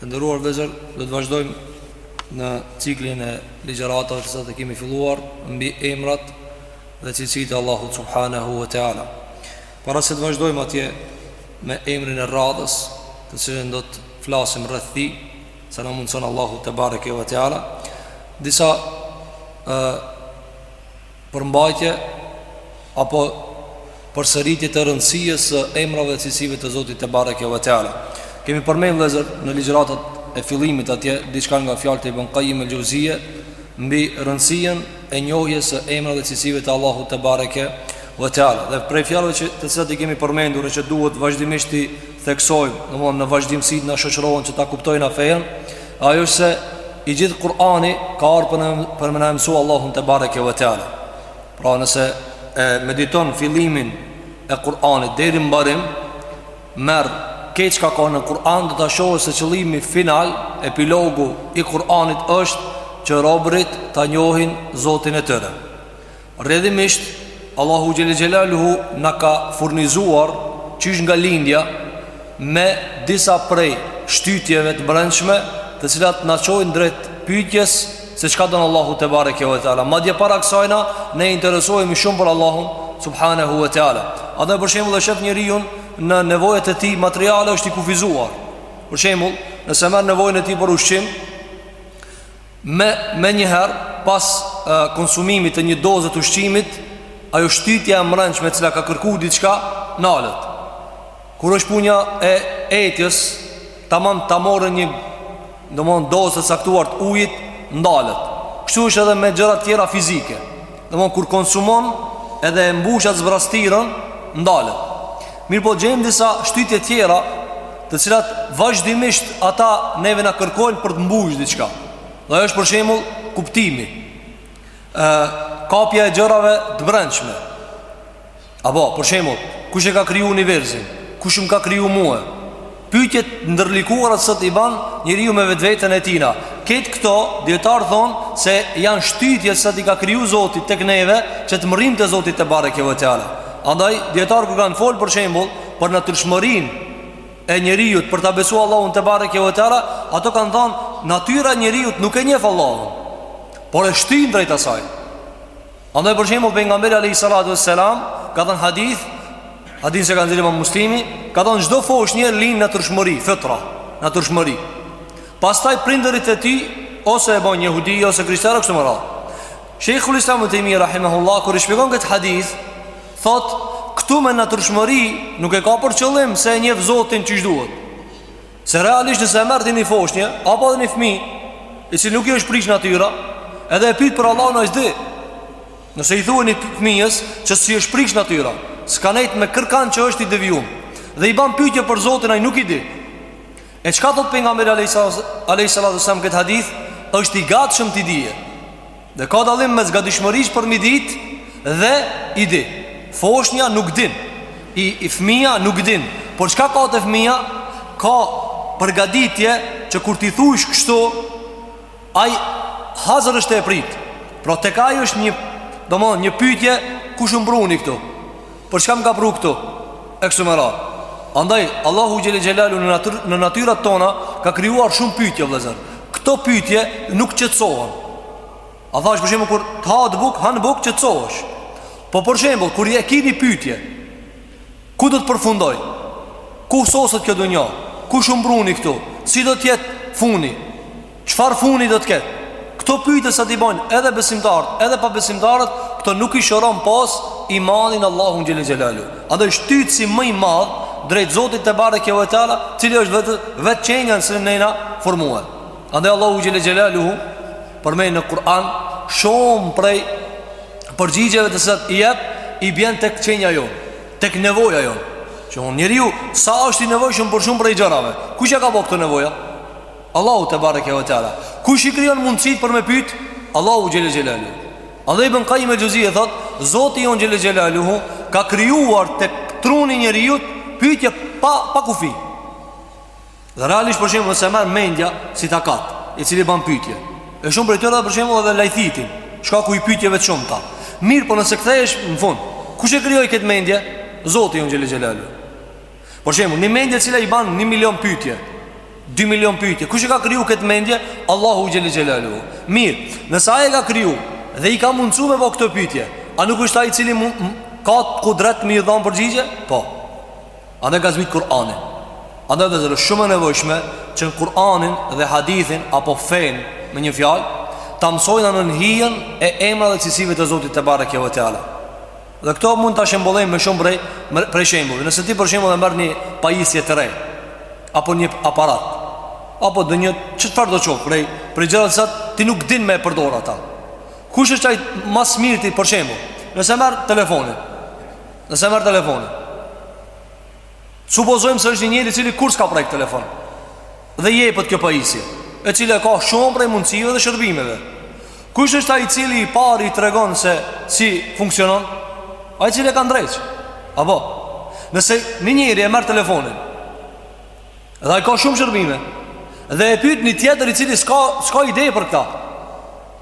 Të nderuar vëllezër, do të vazhdojmë në ciklin e ligjëratave të cilat e kemi filluar mbi emrat dhe cilësitë e Allahut subhanahu wa taala. Para se të vazhdojmë atje me emrin e radhës, të cilën do të flasim rreth tij, sa na mundson Allahu te bareke ve teala, disa ë përmbajtje apo përsëritje të rëndësisë së emrave dhe cilësive të Zotit te bareke ve teala. Kemi përmendur vëllezër në ligjëratat e fillimit atje diçka nga fjalët e Ibn Qayyim el-Xheuzije mbi rëndësinë e njohjes së emrave dhe cilësive të Allahut te bareke ve teala. Dhe prej fjalëve që të cilat i kemi përmendur e që duhet vazhdimisht t'i theksojmë, domthonë në vazhdimësi të na shoqërohen që ta kuptojnë fenë, Ajo është se i gjithë Kur'ani ka ardh për, për me na e mësu Allahun te bareke ve teala Pra nëse e mediton fillimin e Kur'ani deri në mbarim Merr krejt çka ka në Kur'an do ta shohë se qëllimi final Epilogu i Kur'anit është që robërit ta njohin Zotin e tyre Rrjedhimisht, Allahu xhelle xhelaluhu na ka furnizuar qysh nga lindja me disa prej shtytjeve të brendshme, të cilat na çojnë drejt pyetjes se çka don Allahu te bareke ve teala. Madje para kësajna ne interesohemi shumë për Allahun subhanahu ve teala. Edhe për shembull e shef njeriun në nevojat e tij materiale është i kufizuar. Për shembull, nëse merr nevojën e tij për ushqim, Me menjëherë pas konsumimit të një doze të ushqimit, ajo shtytja e mbrendshme e cila ka kërku diçka ndalet. Kur është punja e etjes, tamam ta more një domthon dozë të caktuar të ujit, ndalet. Kështu është edhe me gjëra të tjera fizike. Domethënë kur konsumon edhe e mbush at zbrazëtirën ndalet Mirëpo gjejmë disa shtytje tjera të cilat vazhdimisht ata neve na kërkojnë për të mbush diçka Dhe është për shembull kuptimi e, Kapja e gjërave të brendshme Apo, për shembull, kush e ka kriju universin? Kush më ka kriju mua? Pyetjet ndërlikuara cilat i ban njeriu me vetveten e tina. Këtë këto dietar thon se janë shtytje cilat i ka kriju Zoti tek neve që të mërrijmë te Zoti te bareke ve teala. Andaj dietar kur kanë fol për shembull për natyrshmërinë e njeriut për ta besuar Allahun te bareke ve teala, ato kanë thon natyra e njeriut nuk e njeh Allahun. Por e shtyn drejt asaj. Andaj për shembull pejgamberi alayhi salatu wassalam ka thënë hadith, hadith që ka nxjerrë Imam Muslimi, ka thënë çdo foshnje lind në natyrshmëri, fitra, natyrshmëri. Pastaj prindërit e tij ose e bën jehudi ose krishter e kështu me radhë. Sheikhul Islam ibn Taymi rahimahullah kur e shpjegon këtë hadith, thotë këtu me natyrshmëri nuk e ka për qëllim se e njeh Zotin qysh duhet. Se realisht nëse e merr ti një foshnje Apo dhe një fmi I cili nuk i është prish natyra Edhe e pyt për Allahun a e di Nëse i thua një fmijës Që s'i është prish natyra S'ka nejtë me kërkan që është i devijum Dhe i ban pytje për Zotin ai nuk i di E çka thot Pejgamberi alejhi salatu ves selam në këtë hadith është i gatshëm t'i dije Dhe ka dallim mes gadishmërisë për me dit dhe i di Foshnja nuk din I, i fmija nuk din Por çka ka te fmija Ka përgaditje që kur t'i thush kështu Ai hazër është e prit Pra tek ai është një domethënë një pytje kush më pruni këtu Për çka më ka pru këtu? E kështu me radhë. Andaj Allahu xhel xelalu në natyrë në natyrat tona ka krijuar shumë pyetje vëllazër. Këto pyetje nuk qetësohen. A thash për shembull kur të hahet buk, han buk qetësohesh. Po për shembull kur e kemi pyetje, ku do të përfundoj? Ku soset kjo dunja? Kush më pruni këtu? Si do të jetë funi? Çfarë funi do të ketë? Këto pytje që i bojnë edhe besimtarët, edhe pabesimtarët, këto nuk i shëron pos imani në Allahun xhel xelalu. Andaj shtytësi më i madh drejt Zotit te bareke ve teala, cili është vetë, vetë qenja në të cilën jena formuar. Andaj Allahu xhel xelaluhu, përmend në Kur'an, shumë prej përgjigjeve të cilat i jep, i bjen tek qenja jonë, tek nevoja jonë. Që njeriu, sa është i nevojshëm për shumë prej gjërave, kush e ka bo këtë nevoja? Allahu te bareke ve teala. Kush i krijon mundësitë për me pyet? Allahu xhel xelalu. Andaj ibn Kajjim el-Xhevzije thot, Zoti jon xhel xelaluhu ka krijuar tek truni i njeriut pyetje pa pa kufi. Dhe realisht për shembull nëse merr mendja si takat, i cili bën pyetje. E shumë prej tyre për shembull edhe lajthitin, shkaku i pyetjeve të shumta. Mirëpo nëse kthehesh në fund, kush e krijoi këtë mendje? Zoti jon xhel xelalu. Për shembull, një mendje e cila i ban një milion pytje Dy milion pytje Kush e ka kriju këtë mendje? Allahu xhel xelalu Mirë, nëse ai e ka kriju Dhe i ka mundsu me bo këto pytje A nuk është ai i cili mund, ka kudret me i dhanë përgjigje? Po Andaj e ka zbritë Kur'anin Andaj edhe është shumë e nevojshme Që ne Kur'anin dhe hadithin Apo fenë me një fjalë Ta mësojmë nën hijen e emrave dhe cilësive të zotit te bareke ve teala Dhe këtë mund ta shembullojmë me shumë prej, prej shembujve Nëse ti për shembull e merr një pajisje të re Apo një aparat Apo dhe një çfarëdo qoftë Prej, prej gjërave të cilat ti nuk din me e përdor ata Kush është ai ma s'miri ti për shembull Nëse merr telefonin Nëse merr telefonin Supozojmë se është një njeri i cili kurrë s'ka prek telefon dhe jepet kjo pajisje, e cila ka shumë prej mundësive dhe shërbimeve. Kush është ai i cili i pari i tregon se si funksionon? Ai i cili e ka ndreq. Apo, nëse një njeri e merr telefonin dhe ai ka shumë shërbime dhe e pyet një tjetër i cili s'ka s'ka ide për këta.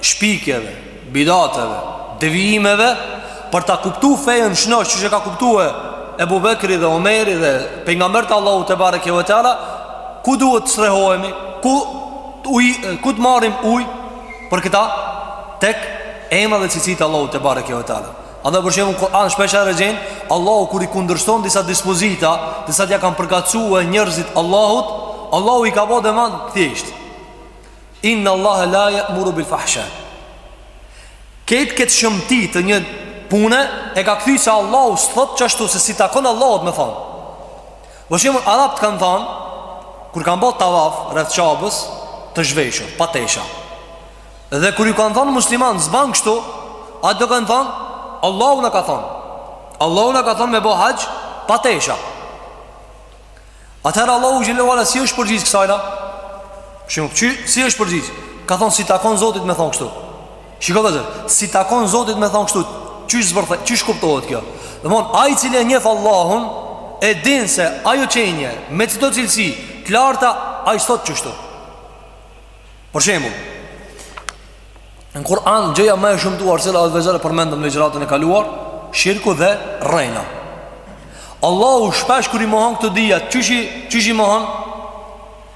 shpikjeve, bidateve, devijimeve për ta kuptu fejën shnosh qysh e ka kuptu Ebu Bekri dhe Omeri dhe pejgamberi i Allahut tebareke ve teala, ku duhet të strehohemi? Ku uj, ku të marrim ujë për këta tek emrat dhe cilësitë e Allahut tebareke ve teala. Andaj për shembull n'Kur'an shpeshherë e gjen, Allahu kur i kundërshton disa dispozita, disa ja kanë përkatësuar njerëzit Allahut, Allahu i ka bo demant thjesht. Inna Allahe la je'muru bil fahsha. Krejt këtë shëmti të një pune e ka kthy se Allahu s'thot qashtu se s'i takon Allahut me thonë. Për shembull arabët kanë thonë, kur kanë bo tavaf rreth Qabes të zhveshur, pa tesha dhe kur ju kanë thonë muslimanët s'ban kështu, ata kanë thonë Allahu na ka thonë, Allahu na ka thonë me bo haxh pa tesha Atëherë Allahu xhele ve ala si është përgjigj kësajna? Shiko qysh i është përgjigj? Ka thon s'i takon Zotit me thon kështu. Shiko vëllezër, s'i takon Zotit me thon kështu. Qysh zbërthe, qysh kuptohet kjo? Domthon ai i cili e njeh Allahun e din se ajo qenje me qito cilësi të larta ai s'thot qështu. Për shembull, Në Kur'an gjëja më e shëmtuar që Allahu vëllezër e përmendëm në ligjëratën e kaluar, shirku dhe rrejna. Allahu shpesh kur i mohon këto dyja, qysh i, qysh i mohon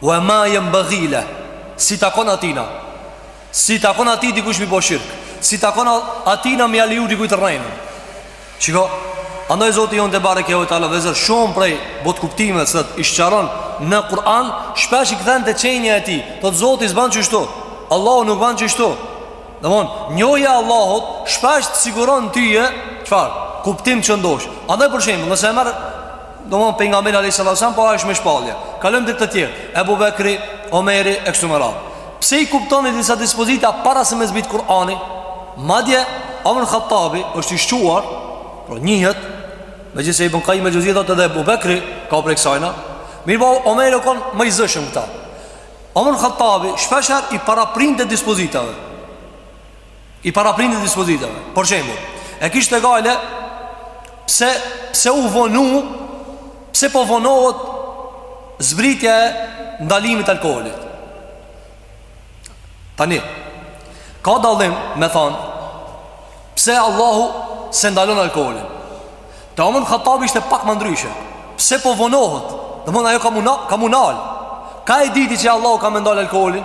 wa ma yanbaghi lah s'i takon atina. S'i takon atij dikush m'i bo shirk. S'i takon atina me ja leju dikujt rrejnën. Shiko, andaj Zoti jonë tebareke ve teala vëllezër shumë prej botëkuptimeve që i shqaron në Kur'an, shpesh i kthen te qenja e tij, thotë Zoti s'ban qështu, Allahu nuk ban qështu. Domethon, njohja e Allahut shpesh të siguron tyje, çfarë, kuptim të shndosh. Andaj për shembull, nëse e merr Domethon pejgamberi alejhi selam po është me shpallje Kalojmë tek të tjerë Ebu Bekri, Omeri, e kështu me radhë Pse i kuptonin disa dispozita para se me zbrit Kur'ani Madje, Omer ibn Hattabi është i shquar pra njihet, megjithëse i bënkaj me gjëzit edhe Ebu Bekri ka prej kësajna Mirëpo Omeri u kon më i zëshëm n'këta. Omer ibn Hattabi shpesher i paraprinte dispozitave i paraprinte dispozitave. Për shembull, e kishte gajle, pse, pse u vonu, pse po vonohet zbritja e ndalimit të alkoholit. Tani, ka dallim me thanë, pse Allahu s'e ndalon alkoholin. Te Omer Khattabi ishte pak më ndryshe, pse po vonohet, domethënë ajo ka me u nal, ka me u nal, kah e diti që Allahu ka me ndalë alkoholin,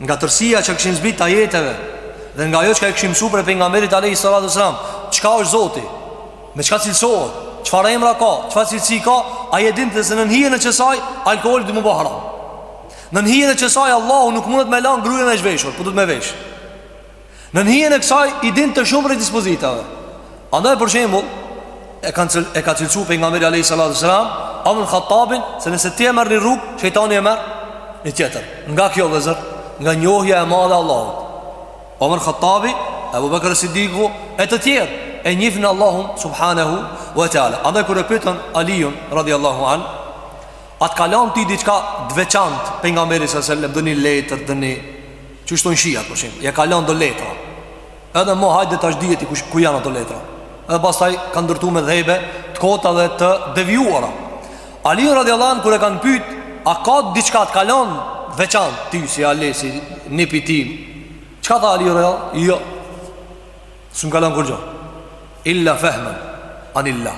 Nga tërsia çka kishin zbrit të ajeteve Dhe nga ajo çka i kishin msu prej pejgamberit alejhi salatu ves selam Çka është zoti? Me çka cilësohet? Çfarë emra ka? Çfarë cilësi ka? Ai e dinte se nën hijen e qësaj Alkoholi do me u ba haram Nën hijen e qësaj Allahu nuk mundet me lan gruen e zhveshur Po duhet me vesh Nën hijen e kësaj e dinte shumë rreth dispozitave. Andaj për shembull, e kanë cil, e ka cilësuar pejgamberi alayhi salatu sallam, Omar Khattabin, se nëse ti e merr një rrugë, shejtani e merr një tjetër. Nga kjo vllezër, nga njohja e madhe e Allahut. Omar Khattabi, Abu Bakr Siddiqu e të tjerë e njihnin Allahun subhanahu wa taala. Andaj kur e pyetën Aliun radhiyallahu an, a t'ka lan ty diçka të veçantë pejgamberi sallallahu alaihi wasallam, ndonji letër, ndonji Qysh thonë shiat për shembull Ja ka lan do letra Edhe mo hajde tash gjeti ku janë ato letra Edhe pastaj kanë ndërtu medhhebe Të kota dhe të devijuara Aliun radiallahu an kur e kanë pyt A ka diçka t'ka lan Veçan ty si Ali si nipi i tij Çka tha Aliu radiallahu an Jo S'më ka lan kurgjo Illa fehmen Anilla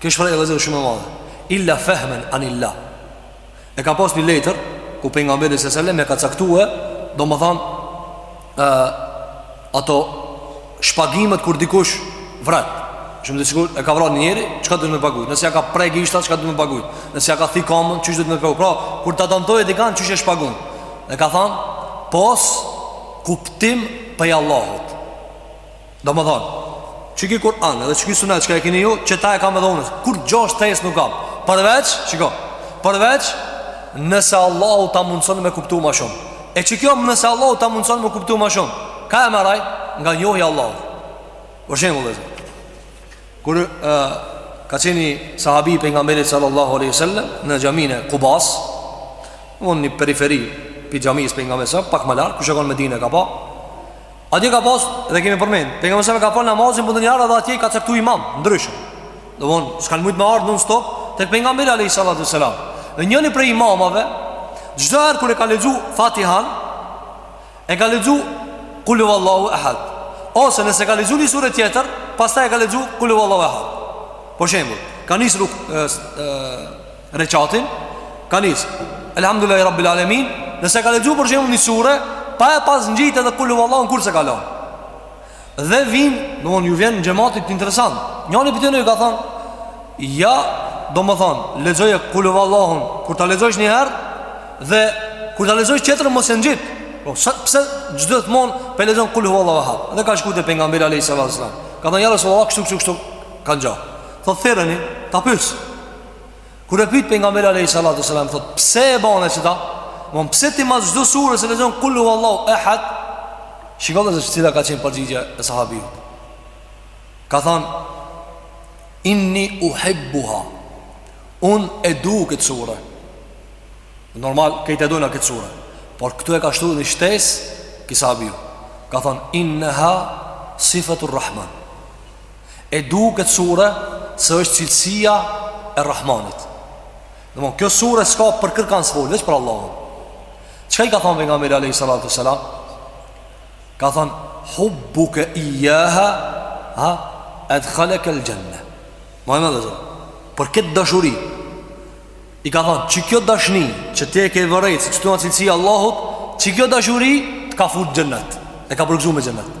Kjo është shprehje vllezër shumë e madhe Illa fehmen Anilla E ka pas një letër ku pejgamberi s.a.s. e ka caktuar, domethënë, ë ato shpagimet kur dikush vret. Për shembull sikur e ka vra një njeri, çka duhet me pagujt? Nëse ja ka pre gishta, çka duhet me pagujt? Nëse ja ka thy kamën, qysh duhet me pagujt? Pra, kur ta dëmtojë dikan qysh e shpagon. E ka thënë, pos kuptim prej Allahut. Domethënë, qiky Kur'an edhe qiky sunet çka e keni ju, qëta e kam edhe unë, kurgjo shtesë nuk kam, përveç, çka, përveç, nëse Allahu ta mundëson me kuptu ma shumë. E qëkjo nëse Allahu ta mundëson me kuptu ma shumë, ka me ardh nga njohja e Allahut. Për shembull, vllezër. Kur e, ka qenë një sahabi i pejgamberit sallallahu aleyhi sallam, në xhaminë e Kubas, në një periferi prej xhamisë pejgamberit s.a.s., pak më larg, kush shkon Medine ka pa, Atje ka pas dhe kemi përmend, pejgamberi s.a.s. ka fal namazin po ndonjëherë edhe atje ka caktuar imamë të ndryshëm. Domethënë, s'kan mujt me ardh non stop tek pejgamberi alayhi salatu sallam. Dhe njëri prej imamave çdo herë kur e ka lexu Fatihan e ka lexu kul huwallahu ahad. Ose nëse ka lexu një sure tjetër, pastaj e ka lexu kul huwallahu ahad. Për shembull, ka nisur Reqatin Ka nis Elhamdulillahi Rabbil Alemin Nëse ka lexuar për shembull një sure Pa e pas ngjit edhe kul huvallahun kurrë s'e ka lan Dhe vin domethan ju vjen xhematit interesant Njani prej tyne ju ka than Ja Domethan Lexoje kul huvallahun Kur ta lexojsh një herë Dhe Kur ta lexojsh tjetrën mos e ngjit Po, pse gjithmonë pe lexon kul huvallahu ehad Dhe ka shku te pejgamberi alejhi selam Ka than ja Rasulullah kështu kështu kështu Ka gjo Thot thirreni Ta pys Kur e pyet pejgamberi alayhi salatu wasalam thot pse e bën qeta, domethon pse ti mas çdo sures e lexon kul hu Allahu ehad. Shikoni se cila ka qenë përgjigja e sahabit. Ka thon inni uhibbuha. Un e du kët sure. Normal krejt e dojna kët sure. Por këtu e ka shtu ni shtes ky sahabiu. Ka thon inneha sifatur rahman. E du këtë sure se është cilësia e Rahmanit. Domethon, kjo sure s'ka për kërkan s'fol, veç për Allahun. Çka i ka thonë pejgamberi alejhi salatu selam? Ka thonë, hubbuke ijjaha edkhalekel xhenne. Ma e me vllezër. Për këtë dashuri, i ka thonë, qikjo dashni, që ti e ke vërejt, se që të në cilësia Allahut, qikjo dashuri, të ka fut n'xhennet, e ka përgëzu me xhennet.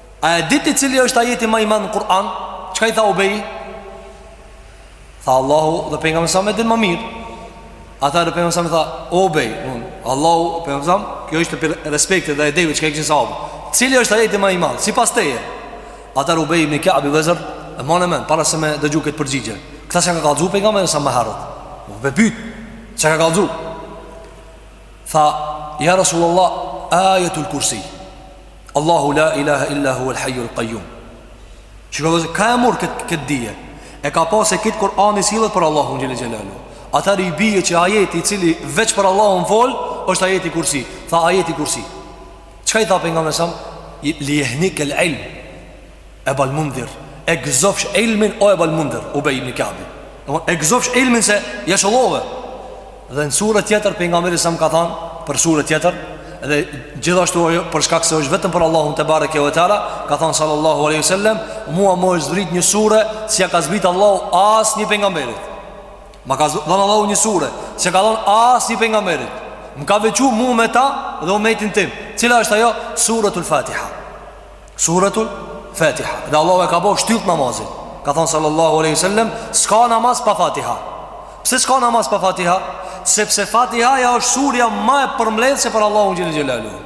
A e di ti cili është ajeti më i madh në Kur'an? Çka i tha Ubej? Tha Allahu dhe pejgamberi alejhi selam din më mirë. Atëherë pejgamberi alejhi selam i tha Ubej, un Allahu pejgamberi sa kjo ishte prej respektit dhe edebit çka kishin sa. Cili është ajeti më i madh? Sipas teje. Atëherë Ubej ibn Ka'b vllezër, e mane men para se me dëgju këtë përgjigje. Këta s'ka kallzu pejgamberi alejhi selam ma herët. Po pe pyet. Çka ka kallzu? Tha Ja Rasulullah, ajetul kursi Allahu la ilaha illa hu el hajju el kajum Çka vllezër, kah e mur kët dije E ka pa se krejt Kur'ani sillet për Allahun xhel-le xhelaluhu Atëher i bie që ajeti i cili veç për Allahun fol është ajeti kursi Tha ajeti kursi Çka i tha pejgamberi alejhi selam? Li jehnik el ilm Ebal Mundhir E gëzofsh ilmin o Ebal Mundhir Ubej ibn Ka'bi E gëzofsh ilmin se ja qëllove Dhe në sure tjetër pejgamberi alejhi selam ka than Për sure tjetër Dhe gjithashtu ajo për shkak se është vetëm për Allahun tebareke ve teala, ka thënë sallallahu alaihi wasallam, mua më është zbrit një sure s'ia ka zbrit Allahu asnjë pejgamberit. Ma ka dhënë Allahu një sure, s'e ka dhënë asnjë pejgamberit. Më ka veçu mua me ta dhe umetin tim. Cila është ajo? Suratul Fatiha. Suratul Fatiha Dhe Allahu e ka bo shtyllë namazit Ka thonë sallallahu aleyhi sallem S'ka namaz pa Fatiha Pse s'ka namaz pa Fatiha? Sepse Fatihaja është surja ma e përmbledhëse për Allahun xhel-le xhelaluhu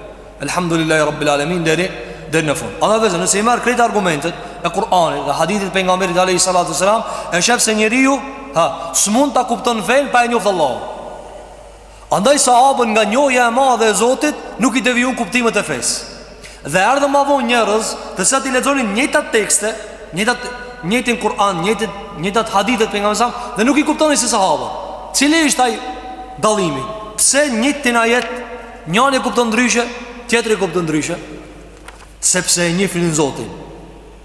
Elhamdulillahi Rabbil Alemin Deri, deri në fund Andaj vllezër nëse i merr krejt argumentet E Kur'anit dhe hadithet e pejgamberit Aleyhi salatu sallam E shef se njeriu ha, S'mund ta kupton fenë pa e njoftë Allah Andaj sahabët nga njohja e madhe e Zotit nuk i devijuan kuptimet e fesë. Dhe erdhën ma vonë njerëz, të cilët i lexonin njëjtat tekste, njëjtat njëjtin Kur'an, njëjtat njëjtat hadithe të pejgamberit sa dhe nuk i kuptonin si sahabët. Cili ishte ai dallimi? Pse njëjtin ajet njëri e kupton ndryshe, tjetri e kupton ndryshe? Sepse e njihnin Zotin.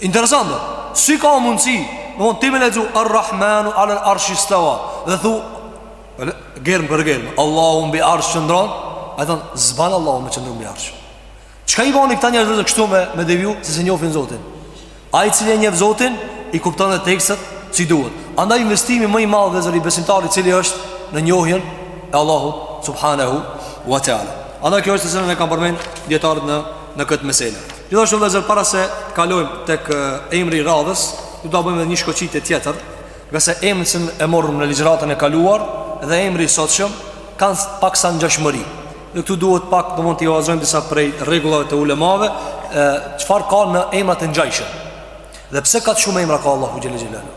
Interesant Si ka mundësi Domethonë ti me i lexu Ar-Rahmanu alel arshistava Dhe thu Germë për germë Allahu mbi arsh qëndron Ai thotë S'ban Allahu me qëndru mbi arsh Çka i bani këta njerëz kështu me, me devju Se s'e njofin Zotin Ai i cili e njef Zotin I kupton edhe tekstet si duhet Andaj investimi ma i madh vllezër i besimtarit Cili është në njohjen E Allahu subhanahu wa ta'ala Andaj kjo është çka e kanë përmend Dijetarët në në këtë mesele. Gjithashtu vëllezër para se të kalojmë tek emri i radhës, do ta bëjmë edhe një shkoqitje tjetër, ngase emri që e morëm në ligjëratën e kaluar dhe emri i sotshëm kanë paksa ngjashmëri. Dhe këtu duhet pak domethënë t'i analizojmë disa prej rregullave të ulemave, çfarë ka në emrat e ngjashëm. Dhe pse ka shumë emra ka Allahu xhel-le xhelaluhu.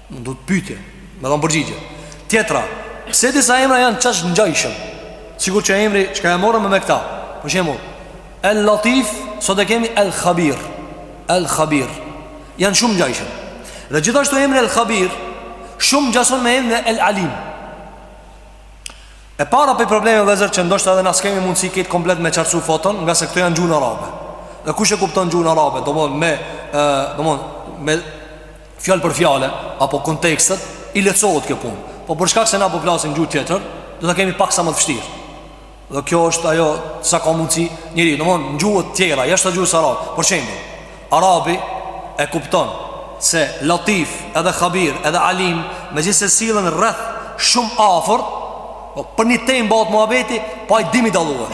Duhet pytje, me dhonë përgjigje Tjetra, pse disa emra janë kaq ngjajshëm Sikurse emri çka e morëm me me këta Për shembull, El Latif, sot e kemi El Khabir El Khabir Janë shumë ngjajshëm Dhe gjithashtu emri El Khabir Shumë gjason me emrin El Alim E para prej problemeve vllezër që ndoshta edhe na s'kemi mundësi krejt komplet me qartësu foton Ngase këto janë gjuhën arabe Dhe kush e kupton gjuhën arabe Domethonë me, domethonë me fjalë për fjalë apo kontekstet i lehtësohet kjo punë. Po për shkak se na po flasim gjuhë tjetër, do ta kemi paksa ma të fshtirë. Dhe kjo është ajo sa ka mundsi njeri, domthonë në gjuhë të tjera, jashtë gjuhës arabe. Për shembull, arabi e kupton se Latif edhe Khabir edhe Alim, megjithëse sillen rreth shumë afër, po për një temë bahet muhabeti, po i din m'i dalluar.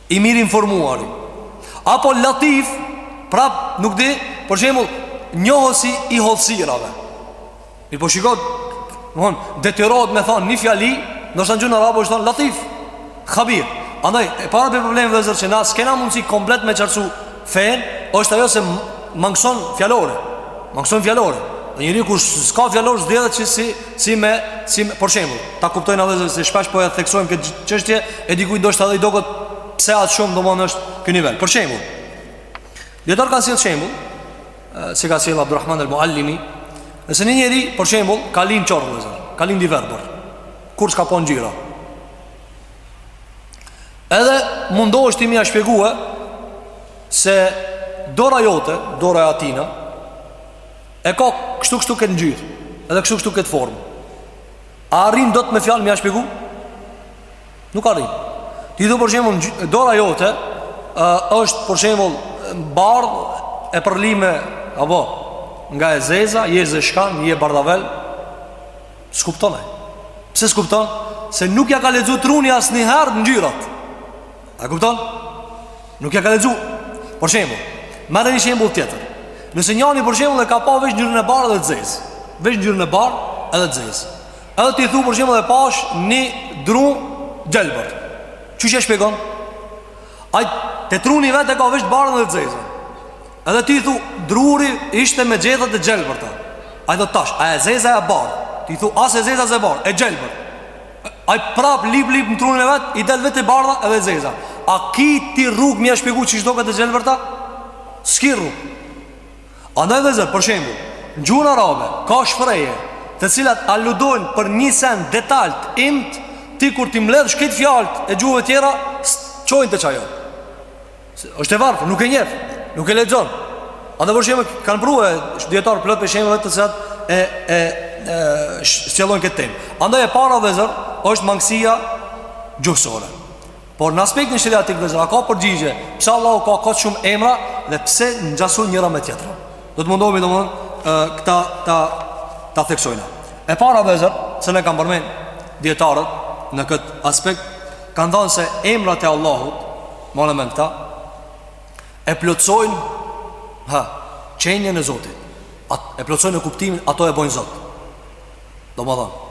I mirëinformuari. Apo latif, prap nuk di, për shembull, njohësi i hollësirave. Mirëpo shiko, domethonë, detyrohet me thonë një fjali, ndoshta n'gjuhën arabe është thonë latif. Khabir. Andaj, e para prej problemeve vllezër që na s'kena mundësi komplet me qartësu fenë, është ajo se mangëson fjalori. Mangëson fjalori. Dhe njeri kur s'ka fjalor, zgjedhet që si si mësim, për shembull, ta kuptojnë vëllezër se shpesh po e theksojmë këtë çështje e dikujt ndoshta i doket pse aq shumë domethon është ky nivel. Për shembull, dijetar ka sjell shembull, se ka sjell Abdulrahman al-Muallimi, nëse një njeri për shembull ka lind qorr vllezër, ka lind i verbër. Kurrë s'ka pa ngjyra. Edhe mundohesh ti me ia shpjegue se dora jote, dora e atina, E ka kështu kështu këtë ngjyrë, edhe kështu kështu këtë formë. A arrin dot me fjalë me ia shpjegu? Nuk arrin. Ti thu për shembull dora jote ë është për shembull bardh e përlime apo nga e zeza, je zeshkan, je bardhavel. S'kupton ai. Pse s'kupton? Se nuk ja ka lexu truni asnjëherë ngjyrat. A kupton? Nuk ja ka lexu. Për shembull, merre një shembull tjetër. Nëse njeri për shembull e ka pa veç ngjyrën e bardhë dhe të zezë, veç ngjyrën e bardhë edhe të zezë. Edhe ti thu për shembull e pash një dru gjelbërt. Qysh e shpjegon? Ai te truni vet e ka veç të bardhën edhe të zezën. Edhe ti thu druri ishte me gjetha të gjelbërta. Ai thotë tash, a e zeza e bardhë? Ti thu as e zeza as e bardhë, e gjelbërt. Ai prap lyp lyp në trunin e vet, i del veç e bardha edhe e zeza. A ki ti rrugë me ia shpjegu qysh doket e gjelbërta? S'ki rrugë. Andaj vllezër, për shembull, në gjuhën arabe ka shprehje të cilat aludojnë për një sen detalt imt, ti kur t'i mbledhsh krejt fjalët e gjuhëve tjera, çojnë te ajo. është e varfër, nuk e njef, nuk e lexon. A dhe për shembull kanë pru dijetarët plot për shembull të cilët e, e, e shtjellojnë këtë temë. Andaj e para vllezër është mangësia gjuhësore. Por në aspektin sheriatik vllezër, a ka përgjigje, pse Allahu ka kaq shumë emra dhe pse ngjason njëra me tjetrën. Do të mundohemi domethon këta ta, ta theksojna. E para vllezër, se ne kanë përmen dijetarët në këtë aspekt, kanë thanë se emrat e Allahut, More me këta E plotësojnë Ha Qenjen e Zotit At, E plotësojnë në kuptimin Ato e bojnë Zot Domethanë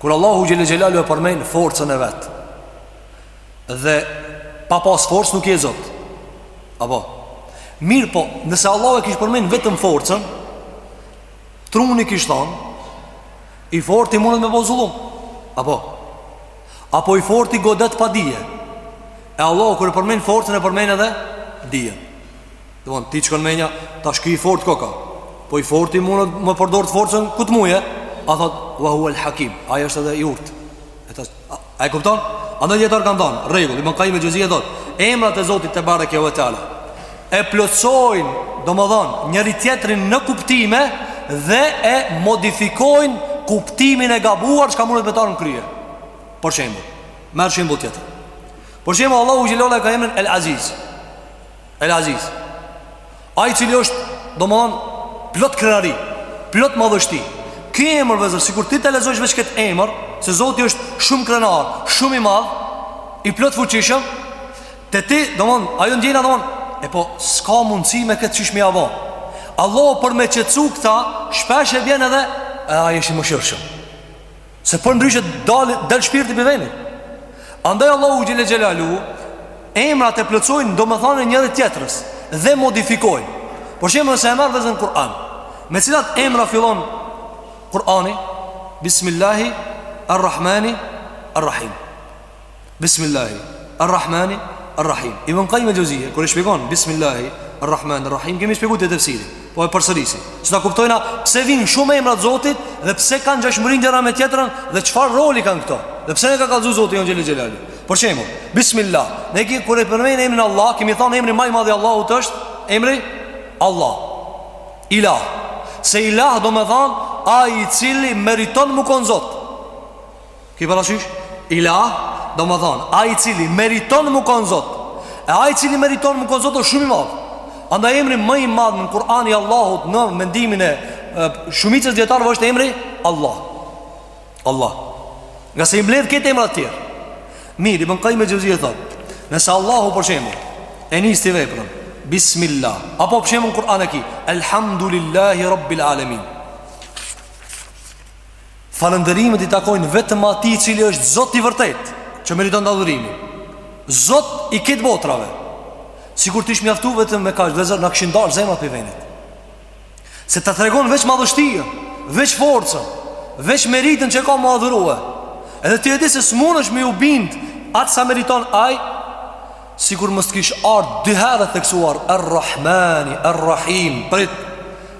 Kur Allahu Xhele Xhelaluhu e përmen Forcën e vet Dhe Pa pas forcë nuk je Zot Apo Mirë po Nëse Allahu e kish përmen vetëm forcën Truni kish thonë I forti mundet me bo zullum Apo Apo i forti godet pa dije E Allahu kur e përmen forcën e përmen edhe Dijen Dhe bon, ty t'shkon menja Tash ky i fort koka Po i forti mundet me përdor forcën Ku të muje A thot Ve huvel hakim Ai është edhe i urt E ta A e kupton? Andaj dijetarët kanë thonë, rregull, Ibn Kajim el-Xhevzije thot, emrat e Zotit tebareke ve teala, e plotësojnë, domethonë, njëri tjetrin në kuptime dhe e modifikojnë kuptimin e gabuar çka mundet me t'ra në krye. Për shembull, merre shembull tjetër. Për shembull, Allahu xhelle ve ala e ka emrin El Aziz. El Aziz. Ai cili është, domthon, plot krenari, plot madhështi. Ky emër vëllezër, sikur ti ta lexojsh veç këtë emër, se Zoti është shumë krenar, shumë i madh, i plotfuqishëm, te ti, domthon, ajo ndjenja domthon, e po s'ka mundësi me këtë qysh me ia bo. Allahu për me qetsu këta, shpesh e vjen edhe e ai është i mëshirshëm. Se përndryshe dal, del shpirti prej venit Andaj Allahu xhelle xhelaluhu Emrat e plotësojnë domethanë njëri tjetrës Dhe modifikojnë Për shembull nëse e marr vëllezër Kur'an Me cilat emra fillon Kur'ani Bismillahi Arrahmani Arrahim Bismillahi Ar-Rahmani Ar-Rahim Ibn Kajim el-Xhevzije kur e shpjegon Bismillahi Ar-Rahmani Ar-Rahim kemi shpjeguar te tefsiri. Po e përsërisim. Që ta kuptojna pse vin shumë emra të Zotit dhe pse kanë ngjashmëri njëra me tjetrën dhe çfarë roli kanë këto. Dhe pse ne ka kallzu Zoti jonë xhelle xhelaluhu. Për shembull, Bismillah. Ne kemi kur e përmendin emrin Allah, kemi thënë emri më i madh i Allahut është emri Allah. Ilah. Se Ilah domethonë ai i cili meriton me kon Zot. Ki parasysh? Ilah, domethonë, ai i cili meriton me konë zot E ai i cili meriton me konë zot është shumë i madh Andaj emri më i madh në Kur'an i Allahut në mendimin e shumicës s'dijetarëve është emri Allah Allah Ngase i mbledh krejt emrat tjerë Mirë, Ibn Kajim el-Xhevzije thotë Nëse Allahu për shembull E nis ti veprën Bismillah Apo për shembull në Kur'an e ki Elhamdulillahi Rabbil Alemin Falënderimet i takojnë vetëm atij i cili është Zot i vërtetë, që meriton adhurimin. Zot i krejt botrave. Sikur të ish mjaftu vetëm me kaq vëllezër, na kishin dalë zemrat prej vendit. Se ta tregon veç madhështia, veç forcën, veç meritën që ka me u adhurue. Edhe ti e di se s'munesh me u bind atë sa meriton ai, Sikur mos të kish ardhë dy herë e theksuar Ar-Rahmani, Ar-Rahim, prit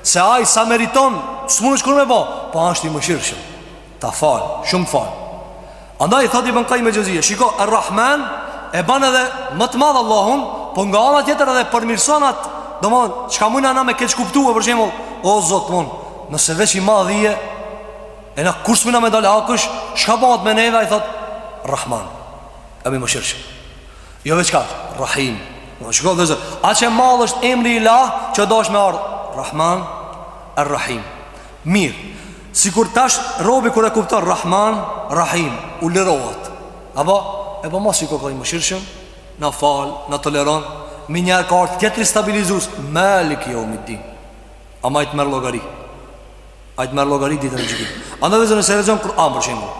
Se ai sa meriton, s'munesh kurrë me bo Po asht i mëshirshëm Ta fal, shumë fal Andaj, thot Ibn Kajim el-Xhevzije Shiko, Ar-Rahman e ban edhe më të madh Allahun Po nga ana tjetër edhe përmirëson atë Domethënë, çka mujna na me keqkuptue për shembull O, Zot domethon, nëse veç i madh je E na kurrë s'mujna me dalë hakesh Çka bohet me neve, ai thot Rahman E ma i mëshirshëm Jo veç ka Rahim Shiko vllezër aq i madh është emri Ilah Që u dasht me ardhë Rahman Er Rahim Mirë Sikur tash robi kur e kupton Rahman Rahim U lirohet A ba E ba masi koka i mëshirshëm Na fal Na toleron Menjëherë ka ardhë tjetri stabilizues Maliki jeumid din Ama Ai të merr llogari Ai të merr llogari ditën e gjykimit. Andaj vllezër nëse lexon Kur'an për shembull.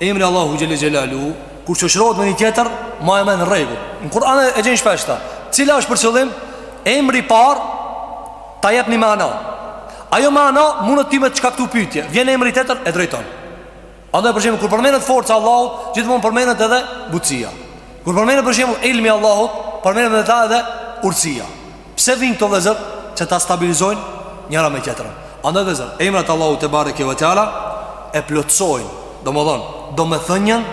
Emri Allahu xhele xhelaluhu, kur shoqërohet me një tjetër, maje mend rregull. Në Kur'an e gjen shpesh kta. Cila është për qëllim? Emri i parë ta jep një mana. Ajo mana mund të t'met çka këtu pyetje. Vjen emri tjetër e drejton. Andaj për shembull kur përmendet forca e Allahut, gjithmonë përmendet edhe butësia. Kur përmendet për shembull ilmi i Allahut, përmendet me ta edhe urtësia. Pse vin këto vllezër që ta stabilizojnë njëra me tjetrën? Andaj vllezër, emrat e Allahut tebareke ve teala e plotësojnë, domethonë, domethënien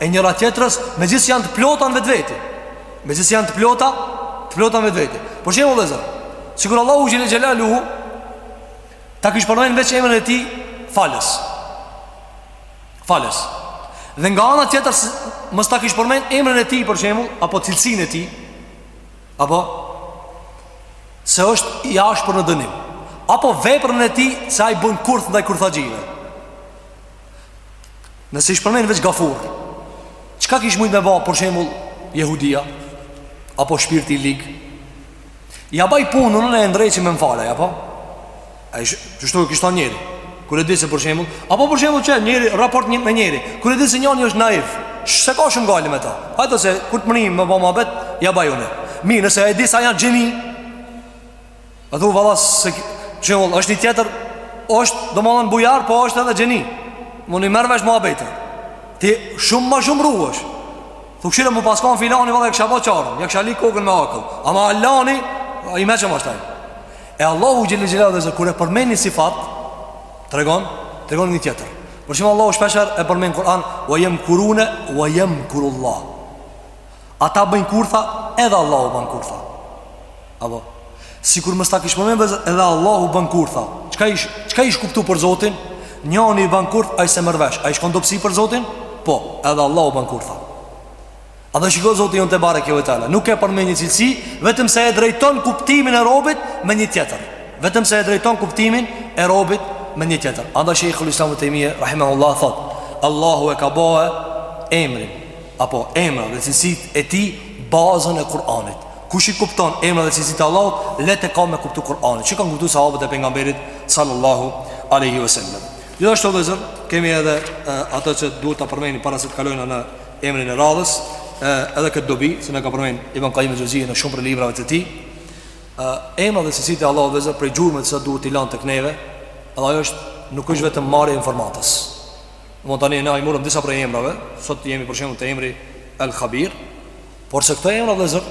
e njëra tjetrës, megjithëse janë të plota në vetvete. Megjithëse janë të plota, të plota në vetvete. Për shembull vllezër, sikur Allahu xhele xhelaluhu Ta kish përmend veç emrin e tij falës. Falës. Dhe nga ana tjetër mos ta kish përmend emrin e tij për shembull apo cilësinë e tij. Apo se është i ashpër në dënim. Apo veprën e tij se ai bën kurth ndaj kurthaxhive. Nëse ish përmend veç gafur. Çka kish mujt me ba për shembull jehudia apo shpirti i lig? Ja baj punën unë e ndreqim me më fal, apo? Ai kështu e kish than njeri Kur e di se për shemull Apo për shemull qe njeri, raport njeri me njeri Kur e di se njani është naiv S'e ka shumë gajle me ta Hajt se kur të mrri me bo muhabet Ja baj unë Mirë nëse e di sa janë gjeni A thu valla se Për shemull është një tjetër është domethonë bujar Po është edhe gjeni Mund i merr vesh muhabete Ti shumë ma shumë ruhesh Thu kshyre me pas kon filani valla ja kisha bo çaren Ja kisha ly kokën me akull Ama filani i mençëm është ai E Allahu xhele xhelaluhu vllezër Kur e përmen një sifat Tregon Tregon një tjetër Për shembull Allahu shpesher e përmen Kur'an We jemkurune We jemkurullah Ata bëjnë kurtha Edhe Allahu bëjnë kurtha Apo, sikur mos ta kish përmen edhe Allahu bën kurtha. Çka ish, çka ish kuptu për Zotin? Njani i bën kurth, Ai s'e merr vesh. A ish konë dobësi për Zotin? Po, edhe Allahu bën kurtha. Andaj shiko Zoti jonë tebareke ve teala. Nuk e përmen një cilësi, vetëm se e drejton kuptimin e robit me një tjetër. Vetëm se e drejton kuptimin e robit me një tjetër. Andaj Shejhul Islam ibn Tejmije, rahimahullah, thot, Allahu e ka bo emrin, apo emra dhe cilësitë e tij bazën e Kur'anit. Kush i kupton emrat dhe cilësitë e Allahut, lehtë e ka me kuptu Kur'anin. Qysh e kanë kuptu sahabët e pejgamberit sallallahu alaihi wasallam. Gjithashtu vllezër, kemi edhe e, ato që duhet ta përmendim para se të kalojmë në emrin e radhës, e, edhe këtë dobi që na ka përmend Ibn Kajim el-Xhevzije në shumë prej librave të tij. Emrat dhe cilësitë e Allahut vllezër prej gjurmëve që duhet t'i lanë tek neve, edhe ajo është nuk është vetëm marrje e informatës. Domethënë tani ne i morëm disa prej emrave, sot jemi për shembull te emri al-Khabir, Por se këto emra vllezër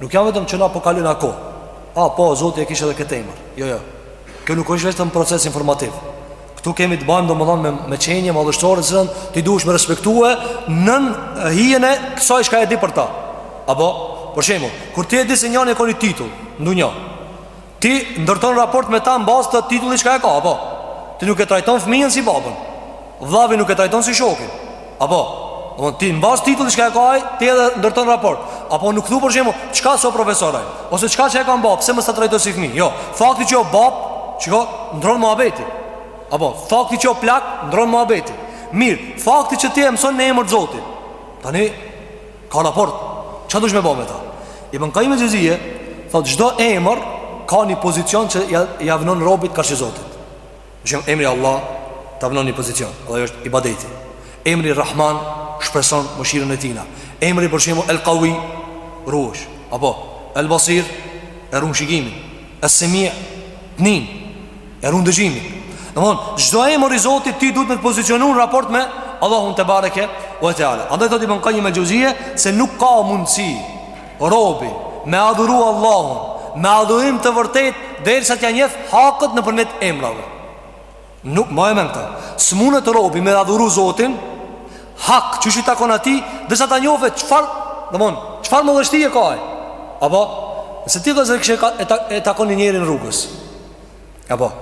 nuk janë vetëm që na po kalojmë ako. Ah, po Zoti e kishte edhe këtë emër. Jo, jo. Kjo nuk është vetëm proces informativ. Këtu kemi të bëjmë domethënë me me qenie madhështore, se ti duhesh me respektue nën hijen e kësaj çka e di për ta. Apo, për shembull, kur ti e di se njëri ka një titull, ndonjë. Ti ndërton raport me ta në bazë të titullit çka e ka, apo? Ti nuk e trajton fëmijën si babën. Vllavin nuk e trajton si shokin. Apo? Domethënë ti në bazë të titullit çka e ka ai, ti edhe ndërton raport. Apo nuk thu për shembull, çka se o profesor ai? Ose çka që e kam babë, pse mos ta trajtoj si fëmijë? Jo, fakti që o babë, ndrron muhabeti. Apo fakti që o plak ndrron muhabeti. Mirë, fakti që ti e mëson një emër të Zotit. Tani Ka raport, çka duhesh me bo me ta? Ibn Kajim el-Xhevzije thotë çdo emër ka një pozicion që ia vnon robit karshi Zotit. Për shembull emri Allah ta vnon një pozicion, edhe ajo është ibadeti. Emri Rahman shpreson mëshirën e tina. Emri për shembull El Kawi, ruhesh. Apo, El Basir, e run shikimin. Es-Semi Të nin E run dëgjimin Domethënë Çdo emër i Zotit ty duhet me të pozicionu në raport me Allahun tebareke ue teala Andaj thotë Ibn Kajim el-Xhevzije Se nuk ka mundësi Robi Me adhuru Allahun Me adhurim të vërtetë Derisa t'ia njef Hakët nëpërmjet emrave Nuk ma e men këta S'mundet robi me adhuru Zotin Hak, qysh i takon atij Derisa ta njofë çfarë Domethënë, çfarë madhështie ka Ai Apo, nëse ti vllezër kishe e, ta, e takon një njeri n'rrugë Apo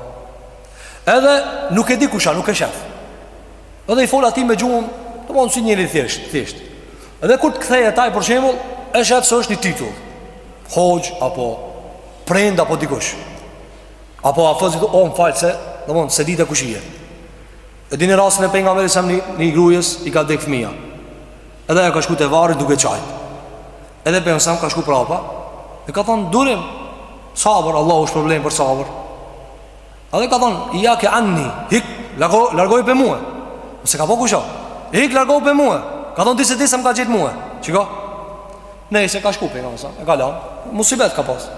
Edhe nuk e di kush a, nuk e shef Edhe i fol atij me gjuhën Domethënë, si njeri i thjeshtë, thjesht Edhe kur të kthehet ai për shembull E shef se është një titull Hoxhë, apo prind, apo dikush Apo afozi thu o më fal se Domethënë s'e dita kush je E dini rastin e Pejgamberit alejhi selam një, një grujes I ka vdek fëmija Edhe ajo ka shku te varri duke qajt Edhe Pejgamberi alejhi selam ka shku prapa I ka thonë durim Sabër, Allahu të shpërblen për sabër Edhe ka thonë Ilejke anni Hik, largo, largohu prej mue S'e ka pa kush o Hik, largohu prej mue Ka thonë ti s'e di çka më ka gjet mue Qiko? Nejse ka shku Pejgamberi alejhi selam E ka lanë Musibet ka pas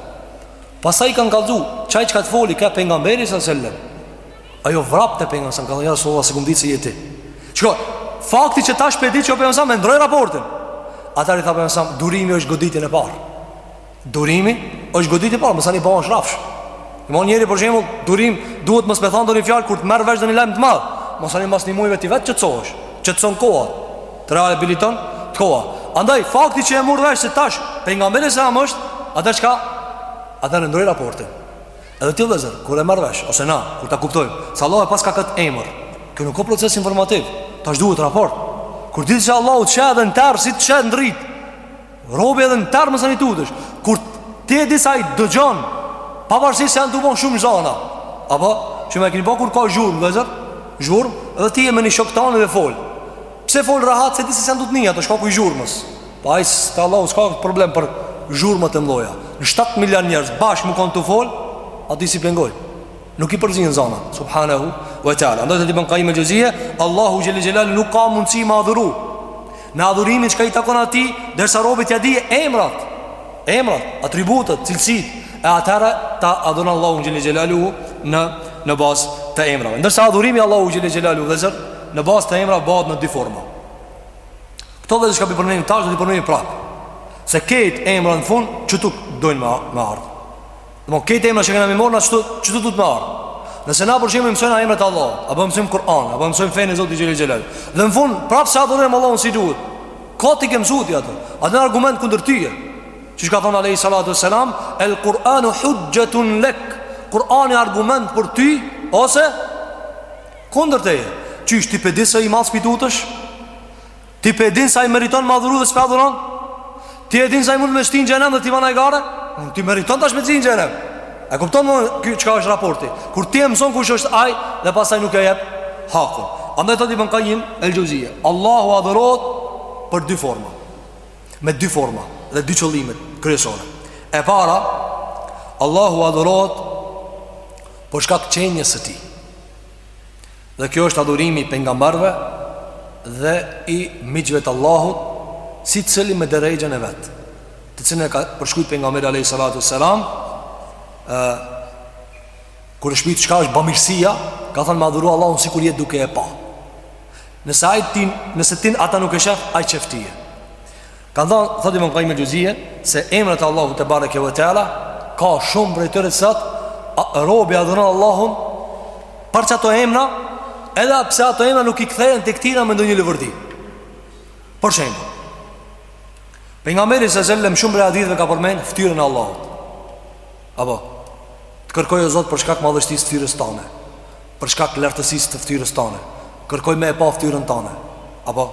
Pasaj i kanë kallzu Qaj çka t'foli ka pengamberi së sellem Ajo vrap te pengamberi së sellem Ja Resulallah s'e kam ditë se je ti Çka Fakti që tash p'e di që pengamberi së sellem E ndrroi raportin Atëherë i tha pengamberi së sellem Durimi është goditjen e parë Durimi është goditjen e parë Masanej bahesh rrafsh E man njeri për shembull Durim duhet mos me thanë ndonjë fjalë Kur të merr vesh ndonjë lajm të madh Masanej mas një mujve ti vetë qetësohesh Qetëson koha Të rehabiliton ty koha Andaj, fakti që e murë vesh se tash Pengamberi selam është Atëherë çka Atëherë ndrroi raportin Edhe ti vllezër Kur e merr vesh Ose na Kur ta kuptojmë Se Allahu e paska këtë emër Kjo nuk o proces informativ Tash duhet raport Kur di se Allahu të sheh edhe në terr Si të sheh në dritë Robi edhe në terr masanej tutesh Kur ti e di se ai dëgjon Pavarësisht se janë tu bo shumë zana Apo Që me e këni po kur ka zhurë Dhe zër Zhurë Edhe ti e me një shoktanë dhe fol Pse fol rahat se di se s'janë tu të ni Ato shkaku i zhurmës Po ai te Allahu S'ka problem për zhurmat e mdhaja Në 7 miliardë njerës Bashkë me konë tu fol Atij s'i pengon Nuk i përzihen zanat Subhanehu wa ta'ala Andaj thotë Ibn Kajim el-Xhevzije Allahu xhele xhelaluhu nuk ka mundësi me adhuru Me adhurimin çka i takon atij Derisa robi t'ja di emrat Emrat, atributet, cilësitë E atëherë ta adhuron Allahun xhele xhelaluhu Në, në bazë të emrave Ndërsa adhurimi i Allahut xhele xhelaluhu vllezër Në bazë të emrave bahet në dy forma Këto vllezër çka p'i përmendi tash do t'i përmendi prapë Se krejt emrat në fund Qëtu dojnë me, me ardhë Dhe me krejt emra që kena m'i marrë në qëtu, qëtu duhet me ardhë Nëse na për shembull i mësojmë a emrat e Allahut Apo mësojmë Kur'an Apo mësojmë fenë e Zotit Xhele Xhelaluhu Dhe në fund, prapë s'e adhurojmë Allahun si duhet Kot i ke mësu ti atë Atëherë argument kundër teje Qysh ka thonë Alejhi Salatu Selam El Kur'anu huxhetun lek Kur'ani argument për ty Ose Kundër teje Qysh ti p'e di se ai ma s'p'i tutesh Ti p'e din se ai meriton me adhuru dhe s'p'e adhuron Ti e din se ai mund me t'shti n'xhehenem dhe ti vana i gare Unë ti meriton tash me të zin xhehenem E kupton më kjo çka është raporti Kur ti e mëson kush është ai dhe pasaj nuk e jep Hakun Andaj thotë Ibn Kajim el-Xhevzije Allahu adhurohet për dy forma Me dy forma dhe dy qëllimet kryesore E para Allahu adhurohet për shkak të qenies së tij Dhe kjo është adhurimi i pengamberëve Dhe i miqve të Allahut Secili me derexhen e vetë Të cilën e ka përshkrujt pengamberi a.s. Kur është pyet çka është bamirësia, ka thënë me adhuru Allahun sikur je ti duke e pa. Nëse ai tin, nëse tin ata nuk e shef, ai t'shef tye. Ka thënë, thotë Ibn Kajim el-Xhevzije, se emrat e Allahut tebareke ve teala ka shumë prej tyre që sot robi adhuron Allahun për çato emra, edhe pse ato emra nuk i kthehen tek tina me ndonjë leverdi. Për shembull, pejgamberi sa selam shumë prej haditheve ka përmend fytyrën e Allahut. Apo të kërkoj o Zot për shkak madhështisë së fytyrës tane, për shkak lartësisë të fytyrës tane, kërkoj me e pa fytyrën tane. Apo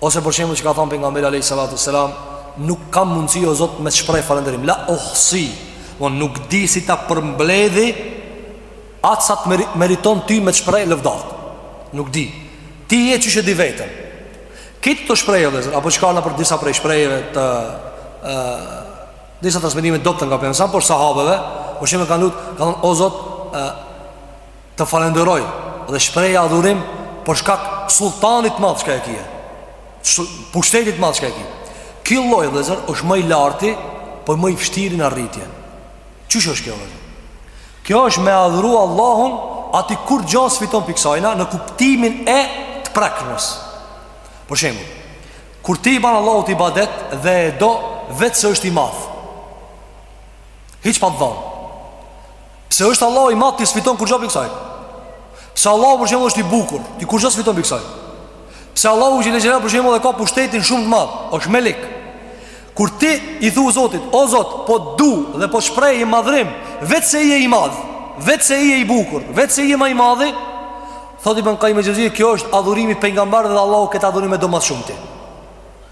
Ose për shembull që ka thënë pejgamberi alayhi salatu selam, nuk kam mundësi o Zot me të shpreh falënderim. La uhsi, un nuk di si ta përmbledhi atë sa të meriton ti me të shpreh lëvdat. Nuk di. Ti je çish e di veten. Këto shprehje, vëllezër, apo çka ka nëpër disa prej shprehjeve të ë disa transmetime do të nga pejgamberi, por sahabeve, për shembull kanë lutur, kanë thënë o Zot, Të falënderoj dhe shpreh adhurim Për shkak sultanit t'madh që e kje Pushtetit t'madh që e kje Ky lloj vëllezër është më i larti Por më i vështiri n'arritje Çish është kjo vëllezër? Kjo është me adhuru Allahun Aty kurgjo s'fiton pi ksajna Në kuptimin e të prekshmes Për shembull Kur ti i banë Allahut ibadet Dhe e do vetë se është i madh Hiq pa të dhonë Pse është Allahu i madh ti s'fiton kurgjo pi kësaj Pse Allahu për shembull është i bukur Ti kurgjo s'fiton pi kësaj Pse Allahu xhele xhelal për shembull e ka pushtetin shumë të madh është melik Kur ti i thu zotit O zot po t'du dhe po shpreh madhërim Vetë se je i madh Vetë se je i bukur Vetë se je ma i madhi Thot Ibn Kajim el-Xhevzije Kjo është adhurimi i pejgamberëve dhe Allahu këtë adhurim e do ma së shumti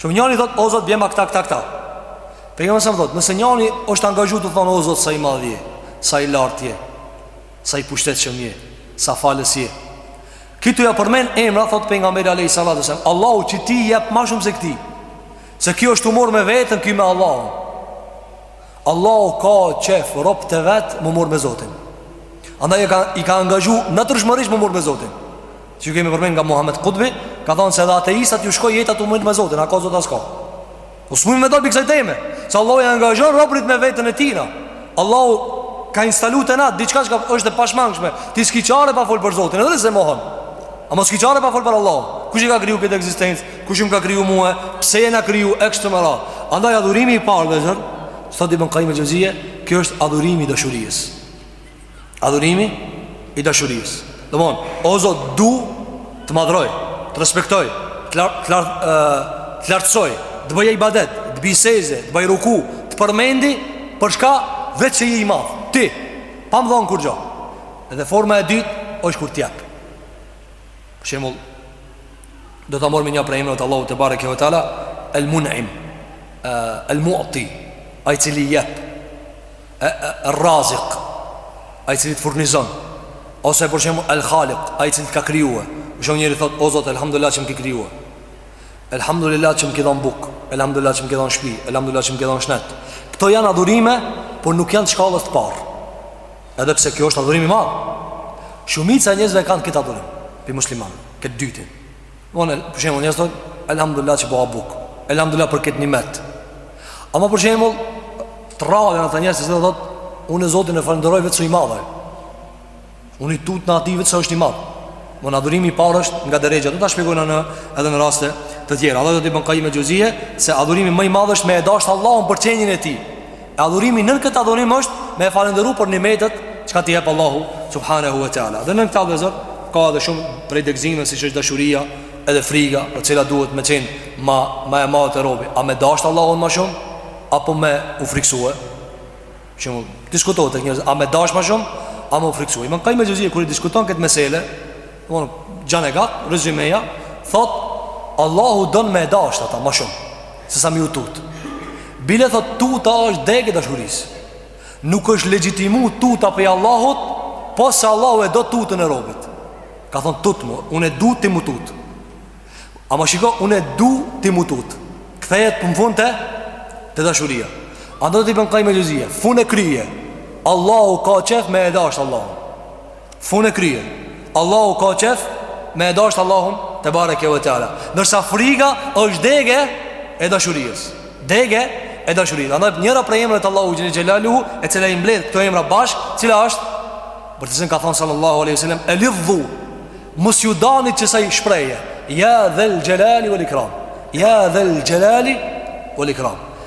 Që njëri thot o zot bjema këta këta këta Pejgamberi sa thot, nëse njëri është angazhu tu thonë o zot sa i madh je, sa i lartë je, sa i pushtetshëm je, sa falës je. Ky tu ja përmend emra thot pejgamberi alayhi salatu sallam, Allahu qëtij i jep ma shumë se këtij. Se ky është tu u morr me veten ky me Allahun. Allahu ka qejf robt e vet m'u morr me Zotin. Andaj i ka i ka angazhu natyrshmërisht m'u morr me Zotin. Si ju kemi përmend nga Muhammed Kutbi, ka thonë se edhe ateistat ju shkoj jeta tu u marrë me Zotin, a ka Zot a s'ka. Po s'mund me dalë pi kësaj teme, se Allahu i angazhon robërit me veten e tina. Allahu ka instalu te na diçka që është e pashmangshme. Ti s'ki çare pa fol për Zotin, edhe se mohon. Ama s'ki çare pa fol për Allahun? Kush e ka kriju këtë ekzistencë? Kush m'ka kriju mua? Pse jena kriju, e kështu me radhë? Andaj adhurimi i parë, vëllezër, thot Ibn Kajim el-Xhevzije, kjo është adhurimi i dashurisë. Adhurimi i dashurisë. Domthon, o Zot, du të madhroj, të respektoj, të lar, të lar, të lartësoj, të bëj ibadet, të bëj sexhde, të bëj ruku, të përmendi për çka veç se je i madh. Ti pa më dhon kurgjo. Dhe forma e dytë është kur të jep. Për shembull, do ta marr me një prej emrave të Allahut tebareke ve teala, El Mun'im, El Mu'ti, ai cili jep. e, e, Er Razik Ai cili të furnizon Ose për shembull El Khalik Ai cili të ka krijue Për shembull njëri thot O Zot, elhamdulilah që më ki krijue Elhamdulilah që më ki dhon bukë Elhamdulilah që më ki dhon shpi Elhamdulilah që më ki dhon shnet Këto janë adhurime Por nuk janë shkallës të parë Edhe pse kjo është adhurim i madh Shumica e njerëzve kanë këtë adhurim Pi muslimanve Këtë të dytin Unë, për shembull, njerëz thotë, elhamdulilah që po ha bukë, elhamdulilah për këtë nimet. Ama për shembull, të rrallë janë ata njerëz, se që thotë, unë Zotin e falënderoj veç se o i madh. Unë i tutna atij veç se është i madh. Domethon adhurimi i parë është nga derexhja, do ta shpjegojna edhe në raste të tjera. Andaj thotë Ibn Kajim el Xhevzije, se adhurimi ma i madh është me e dashtë Allahun për qenien e tij. E adhurimi nën këtë adhurim është me e falenderu për nimetet çka t'i jep Allahu subhanehu ve teala. Dhe nën këta vllezër, ka edhe shumë prej degëzime siç është dashuria edhe friga, po cila duhet me qenë ma, ma e madhe te robi. A me dashtë Allahun ma shumë, apo me u friksue? Shembull, diskutohet te njerëz, a me dashtë ma shumë, a me u friksue? Ibn Kajim el Xhevzije, kur i diskuton këtë mesele, Domthon gjanë e gatë, rezymeja, thot Allahu don me e dasht ata ma shumë sesa me iu tut. Bile thot tuta është degë e dashurisë. Nuk është legjitimu tuta prej Allahut, po se Allahu e do tutën e robit. Ka thon tutmu, unë e du ti me m'u tut. Ama shiko, unë e du ti me m'u tut. Kthehet po në fund te dashuria. Andaj thotë Ibn Kajim el Xhevzije: Fun e krye. Allahu ka qef me e dasht Allahun. Fun e krye. Allahu ka qef me e dashtë Allahun tebareke ve teala. Nërsa friga është degë e dashurijës. Degë e dashurijës. Andaj njëra prej emrave të Allahut xhel-le xhelaluhu e cila i mbledh këto emra bashk, cila është, për të cilën ka thonë sallallahu alejhi ve selem, elidhdhu, mos iu dani kësaj shprehje, ja dhel xhelali vel ikram, ja dhel xhelali vel ikram.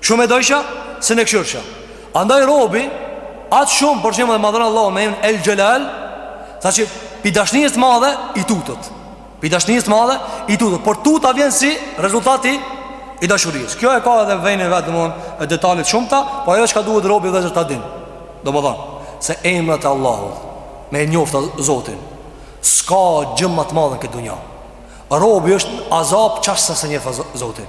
Shumë e dojsha se në këshyrsha Andaj robi Aq shumë për shembull e madhëron Allahun Me emën El Xhelal Saqë pi dashnijës të madhe i tutet Pi dashnijës të madhe i tutet Por tuta vjen si rezultati i dashurijës Kjo e ka edhe venin e vet domethon, E detalet e shumta Po ajo çka duhet robi vllezër ta din Domethanë Se emrat e Allahut Me e njoftë Zotin S'ka gjë ma të madhe në këtë dunja Robi është azab qaq sa s'e njef Zotin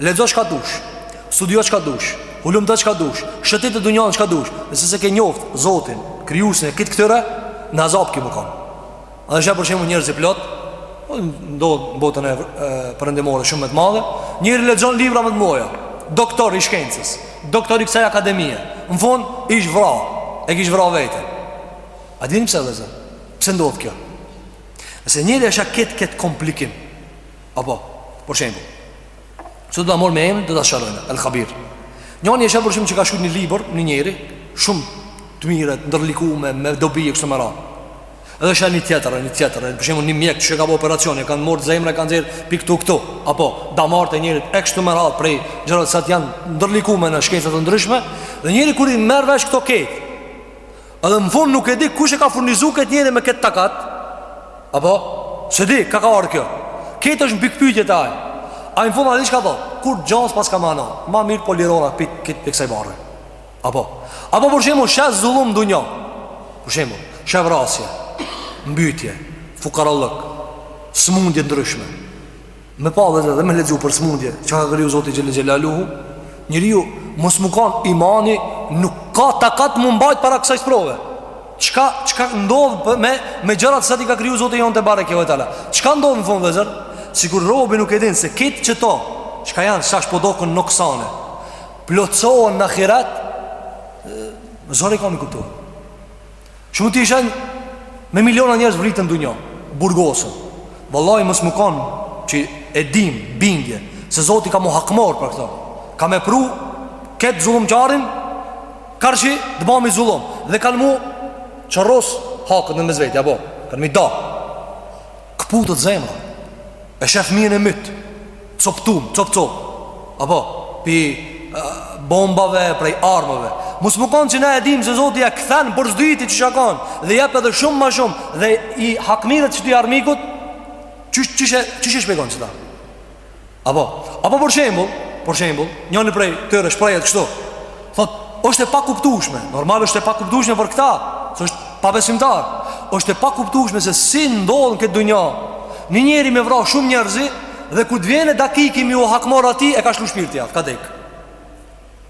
Lexo çka dush, studio çka dush, hulumto çka dush, shëtite dunjan çka dush, nëse s'e ke njoft Zotin, krijuesin e krejt këtyre, në azap ke me kon. A është për shembull njerëz plot, po ndodh në botën perëndimore shumë me të madhe, njeri lexon libra më të mëdha, doktor i shkencës, doktor i kësaj akademie, në fund ish vra, e kish vra veten. A e dini pse vllezër? Pse ndodh kjo? Se njeri e sheh këtë këtë komplikim, Apo, për shembull. Se do ta marr me emrin, do ta sqarojmë. El Khabir. Njani e sheh për shembull që ka shkru një libër, një njeri shumë të mirë, të ndërlikume me dobi e kështu me radhë. Edhe sheh një tjetër, një tjetër, për shembull një mjek që ka bo operacion, e ka marrë zemrën, ka nxerrë pi këtu këtu, apo damarët e njerit e kështu me radhë prej gjërat sa janë të ndërlikume në shkenca të ndryshme, dhe njeri kur i merr vesh këto krejt. Edhe në fund nuk e di kush e ka furnizu këtë njeri me këtë takat Apo, s'e di, kah ka ardh kjo Krejt është në pikëpytje te ai Ai në fund a di çka thotë Kurgja s'paska mana Ma mirë po lirohna pi, pi kësaj barre Apo, apo për shembull sheh zullum n'dunja Për shembull, sheh vrasje Mbytje, fukarallëk Smundje t'ndryshme Me pa vllezër dhe me lexu për smundje Çka ka kriju Zoti Xhel-le Xhelaluhu Njeriu mos me kon imani Nuk ka takat me u mbajt para kësaj sprove Çka, çka ndodh me, me gjërat Sa që i ka kriju Zoti Jonë tebareke ue teala Çka ndodh në fund vllezër Sikur robi nuk e din se krejt qito Çka janë sa që po doken noksane Plotsohen në ahiret Zor i ka mi kuptu Shumë ti i sheh me miliona njerëz vriten n'dunja, burgosen. Vallahi mos me kon që e dim bindje se Zoti ka mu hakmarr për këto. Ka me pru ketë zullumqarin karshi të bamit zullum dhe kanë mu çorros hakët në mes veti apo kanë mi da. Këputet zemra E sheh fmijën e myt Coptum, cop cop Apo, pi bombave, prej armëve Mos me kon që ne e dim se Zoti ja këthen për zdyti qysh u kon Dhe i jep edhe shumë ma shumë Dhe i hakmirret qatij armikut Qysh e shpjegon qita? Apo, apo për shembull, për shembull, njani prej tyre shprehet kështu. Thot, është e pakuptueshme. Normal është e pakuptueshme për këta, se është pabesimtar. Është e pakuptueshme se si ndodh n'këtë dunja. Një njeri me vra shumë njerëz dhe kur të vjen dakiki me iu hakmarr atij e ka lshu shpirti atë, ka dek.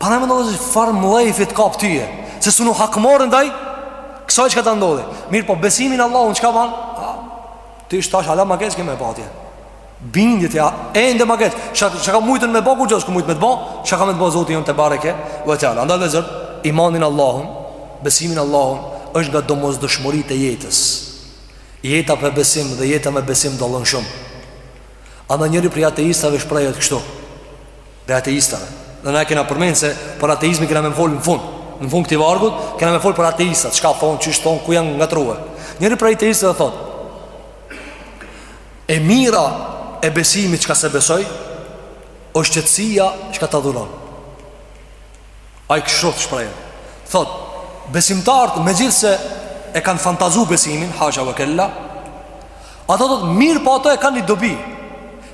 Paramendo çfarë mllefi të kap tyje Se s'un u hakmore ndaj Kësaj çka të ndodhi Mirëpo besimi në Allahun çka ban a, Ti është tash hala ma keq ke me patje Bindit ja Edhe ma keq Çka mujtën me ba kurgja s'ke mujtë me të ba Çka me të ba Zoti jonë tebareke ve teala Andaj vëllezër Imani në Allahun Besimi në Allahun është nga domosdoshmëritë e jetës Jeta pa besim dhe jeta me besim dallon shumë Andaj njëri prej ateistave shprehet kështu dhe ateistave. Dhe na e kena përmenë se për ateizmi kena me folë në fund. Në fund të këtij vargut, kena me folë për ateistat, çka thonë, qysh thonë, ku janë ngatrrue. Njëri prej ateistave thotë, e mira e besimit çka s'e besoj, është qetësia çka ta dhuron. Ai kështu shprehet. Thot, besimtarët megjithse e kanë fantazu besimin, hasha wa kella, ata thot mirëpo ato e kanë një dobi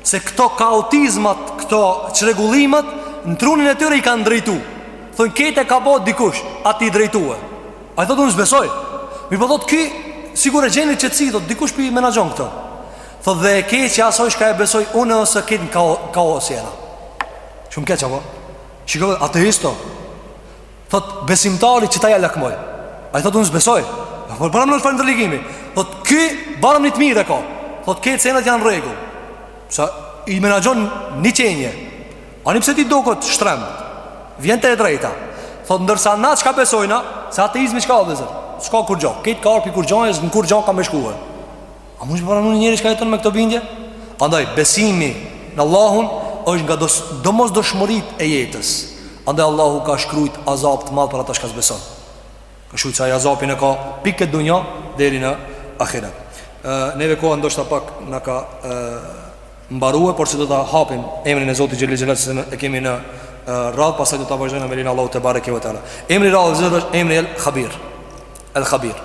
se këto kaotizmat, këto çrregullimet në trunin e tyre i kanë drejtu. Thon kejt e ka bo dikush, atij drejtohu. Ai thotë unë s'besoj. Mirëpo thotë ky sigur e gjen një qetësi, thotë dikush po i menaxhon këto. Thotë dhe e keqja asoj çka e besoj unë o se kejt në kaos jena. Shumë keq apo? Shiko, ateisto, thot besimtarit qeta ja lakmoj. Ai thot unë s'besoj. Por para më në falë ndërligimi. Thot ky barem një të mirë e ka. Thot kejt senet janë në rregull. Se i menaxhon një qenie. Ani pse ti dokot shtremt? Vjen te e drejta. Thot ndërsa na çka besojna, se ateizmi çka a vëllezër. S'ka kurgja. Kejt ka ardh pi kurgjajes, në kurgja ka me shkue. A mund të pranojë njeri që jeton me këto bindje? Andaj besimi në Allahun është nga dos, domosdoshmëritë e jetës. Andaj Allahu ka shkruajt azab të madh për ata çka s'beson. Ka shkruajt se ai azabin e ka pi këtë dunja deri në ahiret. Ë neve koha ndoshta pak na ka ë mbaruar, por se do ta hapim emrin e Zotit xhelle xhelaluhu se e kemi në radh pastaj do ta vazhdojmë me lejen e Allahut tebareke ve teala. Emri i radhës është emri El Khabir. El Khabir.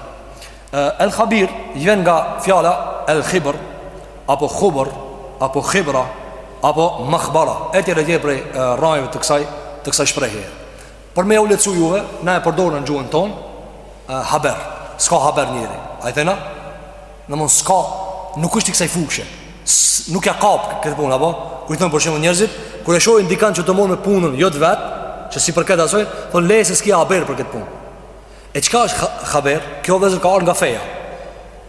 El Khabir vjen nga fjala El Khibr apo Khubr apo Khibra apo Makhbara. Etj etj prej rranjëve të kësaj të kësaj shprehje. Për me jau lehtësu juve, na e përdorna në gjuhën ton, uh, haber. S'ka haber njeri. A i thena? Domethon s'ka, nuk është i kësaj fushe. Nuk ja kapë këtë punë, apo? Kur i thonë për shembull njerëzit, kur e shohin dikan që të morë me punën, jo të vetë, që s'i përket asoj, thonë leje se s'ki haber për këtë punë. E çka është khaber? Kjo veç ka ardhë nga feja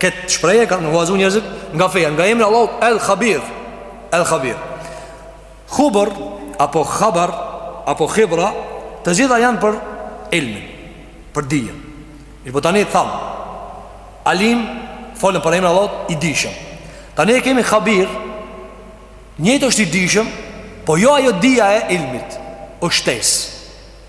Këtë shprehje kanë huazu njerëzit nga feja Nga emri i Allahut El Khabir El Khabir Khubër apo khabar Apo khibra Të gjitha janë për ilmin Për dijen Mirëpo tani thamë Alim Folëm për emrin e Allahut I dijshëm Tani e kemi khabir Njëjtë është i dijshëm Po jo ajo dija e ilmit O shtesë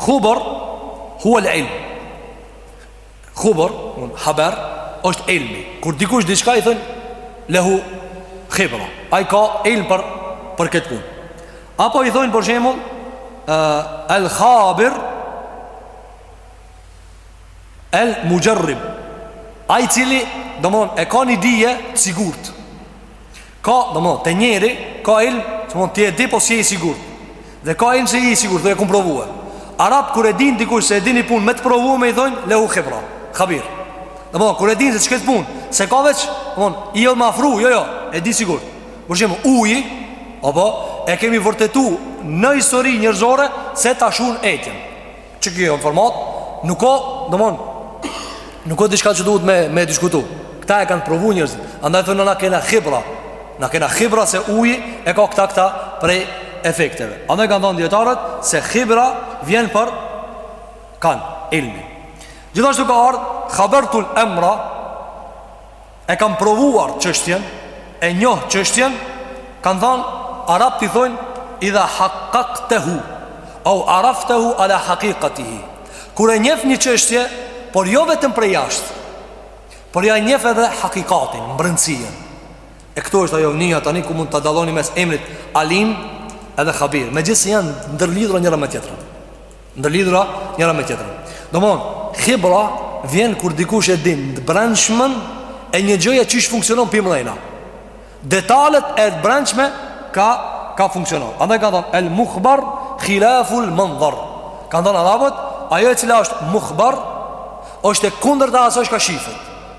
Khubër Huel ilm Khubër Haber është ilmi Kur dikush diçka i thonë Lehu Khibra Ai ka ilm për, për këtë punë Apo i thonë për shembull uh, El Khabir El Mujarrib Ai i cili Domethënë e ka një dije të sigurt Ka, domethënë, te njeri, ka ilm, domethënë, ti e di, po s'je i sigurt. Dhe ka ilm se je i sigurt, e kom provue. Arabët, kur e din dikush se e din ni punë, me të provueme i thonë, lehu khibra, khabir. Domethënë, kur e din se qëkët punë, s'e ka veç, domethënë, i je afru, jo, jo, e di sigurt. Për shembull, uji, apo, e kemi vërtetu në histori njerëzore, se ta shun etjen. Që kjo informatë nuk ka, domethon, nuk ka diçka që duhet me e diskutu. Këta e kanë provu njerëzit, andaj thonë na kena khibra, na kena khibra se uji e ka këta këta prej efekteve. Andaj kanë thonë dijetarët se khibra vjen për kah ilmi. Gjithashtu ka ardhë, khabertul emra, e kam provuar çështjen, e njoh çështjen, kanë thënë arabët i thonë idha haqqaqtahu au araftahu ala haqiqatihi. Kur e njeh një çështje, por jo vetëm prej jashtë, por ia njeh edhe hakikatin, mbrendësinë. E këtu është ajo vija tani ku mund ta dalloni mes emrit Alim edhe Khabir. Megjithëse janë të ndërlidhura njëra me tjetrën. Ndërlidhura njëra me tjetër. Domthon, khibra vjen kur dikush e din të brendshmën e një gjëje qysh funksionon prej mrena. Detalet e brendshme ka ka funksionon. Andaj kanë thon el mukhbar khilaful mandhar. Kanë thon arabët, ajo e cila është mukhbar është e kundërta e asaj çka shifet.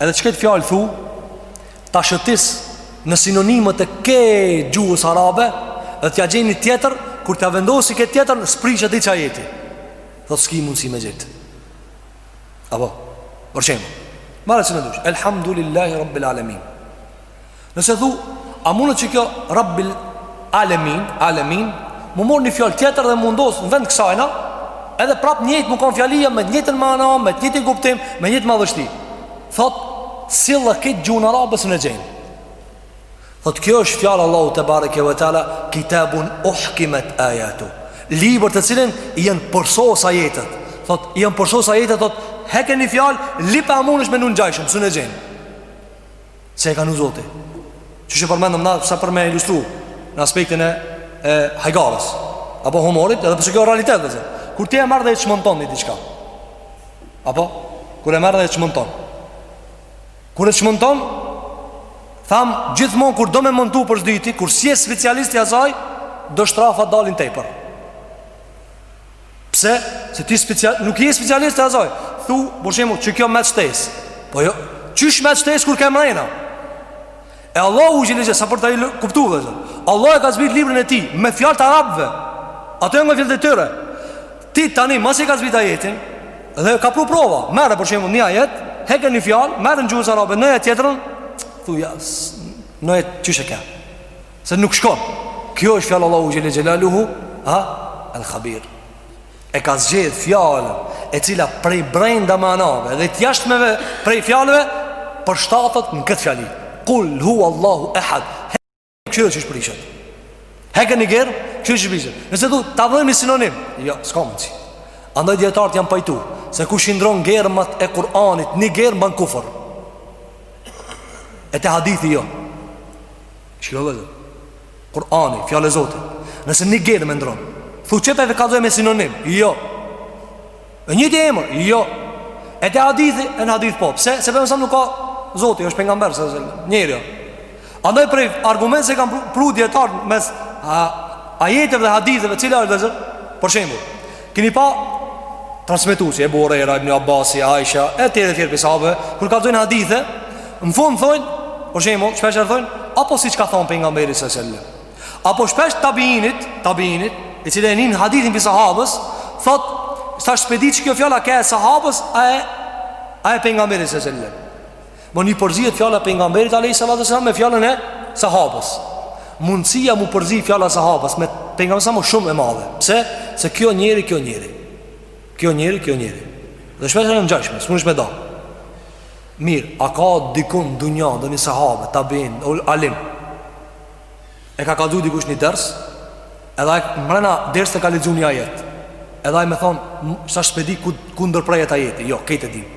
Edhe qëkëtë fjalë tho Ta shëtis n'sinonimet e ke gjuhës arabe Dhe t'ia gjen ni tjetër Kur t'ia vendosish këtë tjetër N'spri të ati qaj ajeti Tho s'ki mundësi me gjetë Apo Po qe Merre si me dush Elhamdulillahi Rabbil Alemin Nëse thu, a mundet që kjo Rabbil Alemin, Alemin, me marr një fjalë tjetër dhe me vendos në vend kësajna, edhe prap njëjtë me konë fjalia me të njëjtën mana, me të njëjtin kuptim, me të njëjtën madhështi. Thot, sille këtë gjuhën arabe s'mun gjen. Thot, kjo është fjalë e Allahut tebareke ue teala, kitabun uhkimet ajatu. Libër të cilit i janë përsos ajetet. Thot, i janë përsos ajetet, thot, heke një fjalë, lype a munesh me një ngjajshëm, s'mun gjen. Se e ka vnu Zoti Qysh e përmendëm na sa për me ilustru Në aspektin e, e hajgares Apo humorit edhe pse kjo realitet vllezër Kur ti e merr dhe e çmonton një diçka Apo Kur e merr dhe e çmonton Kur e çmonton Tham gjithmonë kur do me montu përsëdyti Kur s'je specialist i asaj Do shtrafa dalin tepër Pse? Se ti special, nuk je specialist i asaj. Thu, për shembull, qy kjo met shtesë. Po jo, qysh met shtesë kur ke mrena? E Allahu vllezër sa për ta kuptu. Allahu e ka zbrit librin e tij me fjalë të arabëve. Ato janë fjalë të tyre. Ti tani masi e ka zbrit ajetin dhe ka pru prova. Merre për shembull një ajet, heke një fjalë, merre n'gjuhës arabe vnoje tjetrën. Thu ja, vnoje qysh e ke. Se nuk shkon Kjo është fjalë e Allahut xhele xhelaluhu Ha? El Habir E ka zgjedh fjalë E cila prej brenda manave Dhe t'jashtmeve prej fjalëve Përshtatet në këtë fjali Kul hu Allahu ehad Kqyre qysh prishet Heke një germë, kqyre qysh prishet Nëse du, ta vëjmë një sinonim Jo, s'ka mundësi Andaj dijetarët janë pajtu Se kush i ndrron germat e Kur'anit Një germë ban kufër E te hadithi jo Shiko vllezër Kurani, fjalë e Zotit Nëse një germë e ndrron Thu qe ta kallzoj me sinonim Jo E një të emër Jo E te hadithi E në hadith po Pse? Se pengamberi nuk a Zot, ai është pengamber se Njeri o Andaj prej argumentet si kanë pru, pru dijetarët Mes a, ajeteve dhe haditheve Cila është vllezër Për shembull Keni pa transmetuesi Ebu Hurejra, Ibn Abbasi, Aisha e tjerë e tjerë prej sahabëve kur kallzojnë hadithe, në fund thonë, për shembull, shpesh e thonë, apo siç ka thënë pejgamberi sallallahu alajhi wasallam. Apo shpesh tabiinit, tabiinit, i cili e nin hadithin prej sahabës, thotë, tash s'pe di që kjo fjala ke e sahabës, a e a e pejgamberit sallallahu alajhi wasallam. Po i përzihet fjala e pengamberit alejhi salatu ue selam me fjalën e sahabës Mundësia m'u përzi fjala e sahabës Me pengamberin o shumë e madhe Pse? Se ky o njeri, ky o njeri Ky o njeri, ky o njeri Dhe shpesh janë ngjashme, s'munesh me da Mirë, a ka dikun n'dunja Ndonjë sahabe, tabiin, alim E ka kallzu dikush një ders Edhe ai mrena dersit ka lexu një ajet Edhe ai me thonë, tash s'pe di ku, ku ndërprehet ajeti Jo, krejt e dimë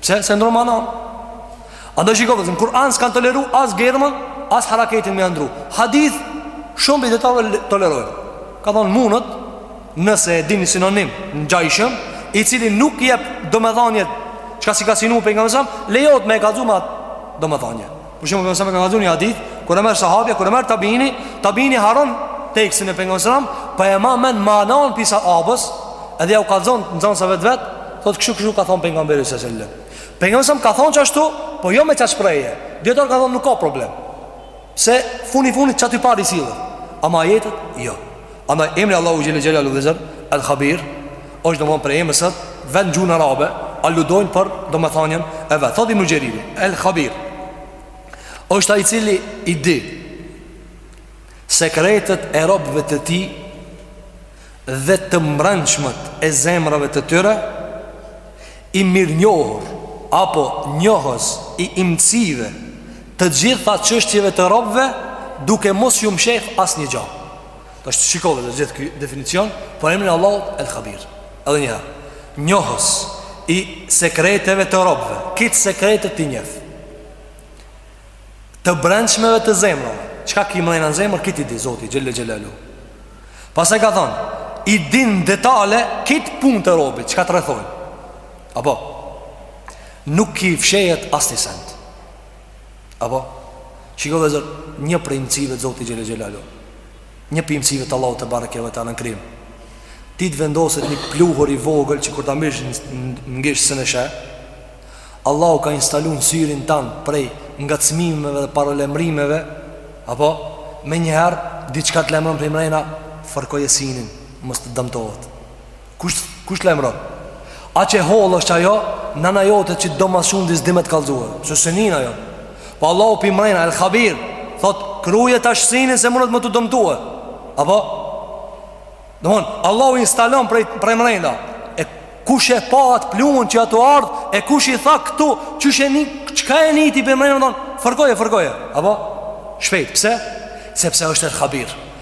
Pse s'e ndron manan? Andaj shiko, në Kur'an s'kan toleru as germën, as haraketin me e ndru. Hadith shumë pi dijetarve tolerojnë. Ka thon munet nëse e din ni sinonim të ngjajshëm, i cili nuk jep domethënie çka s'e ka synu pejgamberi alejhi selam, lejohet me e kallzu me domethënie. Për shumë për nësëmë ka nëzun një hadith Kër e merë sahabja, kër e merë tabini Tabini haron teksin e pengon sëram Për po e ma men ma anon pisa abës Edhe ja u ka zonë në zonë sa vetë vetë Thotë këshu këshu ka thonë pengon beri se selle Pengon sëmë ka thonë që ashtu Po jo me qa shpreje Djetar ka thonë nuk ka problem Se funi funi që aty pari si dhe Ama jetët, jo Ama emri Allahu Gjeli Gjeli Aludhezër El Khabir është domethënë prej emrave se vet n'gjuhën arabe Aludojnë për domethanien e vet Thot Ibn Xheriri El Khabir është ai i cili i di Sekretet e robëve të tij Dhe të mbranqmët e zemrave të tyre I mirënjohur Apo njohës i imcive Të gjitha çështjeve të robëve Duke mos ju mshef asnjë gja Tash shiko vëlla gjithë këtë definicion Për emrin e Allahut El Khabir Edhe një herë Njohës i sekreteve të robëve Krejt sekretet t'i njef Të brendshmeve të zemrave Çka ki mrena në zemër Krejt i di Zoti xhele xhelaluhu Pastaj ka thonë I din n'detale krejt punt e robit Çka të rrethojnë Apo Nuk i fshehet asnjë send Apo? Shiko vëllezër, një prej imcive të Zotit xhele xhelaluhu, një prej imcive të Allahut tebareke ve teala në krijim. Ty të vendoset një pluhur i vogël që kur ta mbajsh në gisht s'un e sheh, Allahu ka instalu në syrin tan prej ngacmimeve dhe paralajmërimeve, apo? Menjëherë, diçka të lajmëron prej mrena, fërkoje synin, mos të dëmtohet. Kush kush t'lajmëron? Aq e hollë është ajo Nana jote që t'do ma s'shumti S'di me t'kallzue Se s'e nin ajo Po Allahu pi mrena El Khabir Thot kruje tash synin Se mundet me t'u dëmtue Apo Domethënë Allahu instalon prej, prej mrena E kush e pa atë pluhun që aty ardhë E kush i tha këtu Kush e nxi Çka e nxiti pi mrena Fërkoje, fërkoje Apo Shpejt Pse Sepse është El Khabir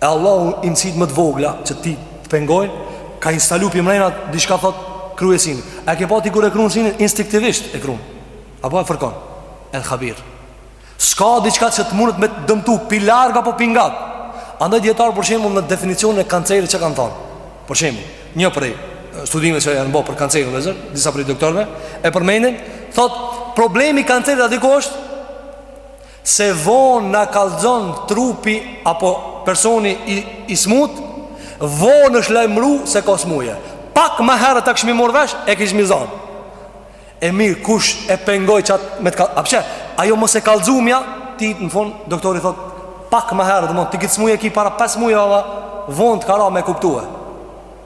E Allahu imcit më të vogla që ty të pengojnë, ka instalu pi mrena, diçka thot kruje synin. E ke pa ti kur e krun synin, instiktivisht e krun. Apo e fërkon, El Khabir. S'ka diçka që të munet me të dëmtu, pi larg apo pi ngat. Andaj dijetarët për shembull në definicionin e kancerit që kanë thonë. Për shembull, një prej studimeve që janë bo për kancerin vëllezër, disa prej doktorve, e përmenin, thot, problemi i kancerit a di ku është, Se vonë na kallxon trupi apo personi i i smut, vonë është lajmëru se ka smuje. Pak ma herët ta kishmi marrë vesh, e kishmi zon. E mirë, kush e pengoi qatë me të kallxu? A pse? Ajo mos e kallxumja, ti në fund doktori thot pak ma herët, domthon ti këtë smuje e ki para 5 mujve, vonë të ka ra me e kuptue.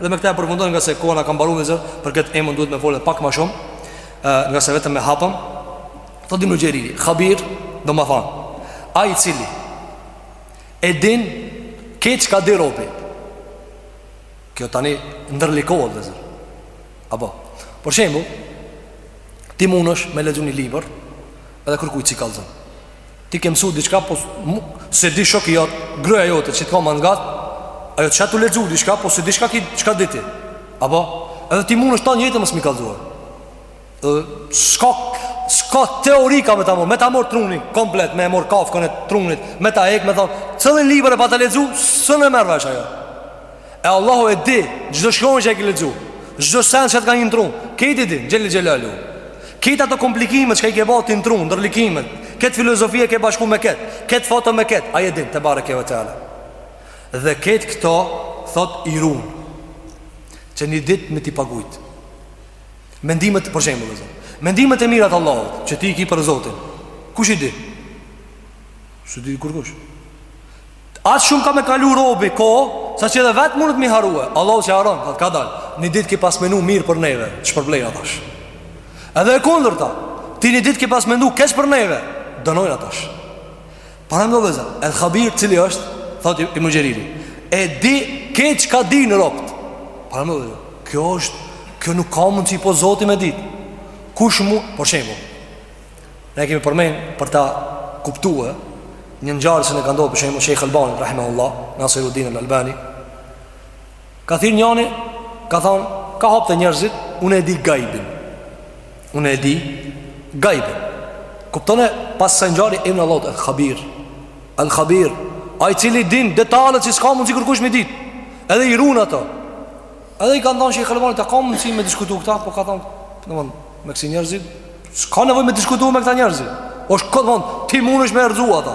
Dhe me këta e përfundojmë ngase koha na ka mbaruar vëllezër, për këtë emër duhet me fol edhe pak ma shumë, ë ngase vetëm e hapëm. Thotë Ibn Xheriri, Khabir, domethan. Ai i cili e din kejt çka di robi. Kjo tani ndërlikohet vëllezër. Apo, për shembu, ti munesh me lexu një libër edhe kërkuj s'i kallzon. Ti ke mësu diçka, po s'e di shoki jot, gruaja jote që të ka ma ngat, ajo t'sheh tu lexu diçka, po s'e di çka ki, çka di ti. Apo edhe ti munesh tan jetën mos me i kallzu. S'ka s'ka teori ka me ta mor, me ta mor trunin komplet, me e mor kafkën e trunit, me ta hek, me thon, cillin libër e pate lexu, s'un e merr vesh ajo. E Allahu e di Çdo shkronjë që e ke lexu Çdo sen çka të ka hi në trun Kejt e di, xhel-le xhelaluhu Kejt ato komplikimet që i ke ba ti në trun Ndërlikimet Këtë filozofi e ke bashku me këtë Këtë foto me këtë Ai e din, tebareke ve teala Dhe kejt këto Thot i run Që një dit me t'i pagujt Mendimet për shembull vëllezër Mendimet e mira t'Allahut Që ti i ki për Zotin Kush i di? S'i di kërkush Aq shumë ka me kalu robi kohë Saqë edhe vetë munet me i harrue Allahu s'i harron, thot, kadal Një ditë ke pas menu mirë për neve Shpërblejna tash Edhe e kundërta Ti një ditë ke pas menu keq për neve Dënojna tash Paramendo vëllezër El Khabir i cili është Thot Ibn Xheriri E di kejt çka din robt Paramendo vëllezër Kjo është Kjo nuk ka mundësi pos Zoti me dit Kush mu Për shembull Ne kemi përmen për ta kuptue Një ngjarje se në ka ndodh për shembull Shejh Albani, rahimehullah Nasiruddin el Albani Ka thirr njani Ka thonë, ka hap te njerëzit Unë e di gajbin Unë e di gajbin Kuptone pas kësaj ngjarje emnin e Allahut El Khabir El Khabir Ai i cili din detalet që s'ka mundësi kërkush me dit Edhe i run ato Edhe i kanë thonë Shejh Albanit a ka mundësi me diskutu këta Po ka thonë, në mund Me kësi njerëzit S'ka nevojë me diskutu me këta njerëzit është këtë thonë Ti munesh me e rrëzu ata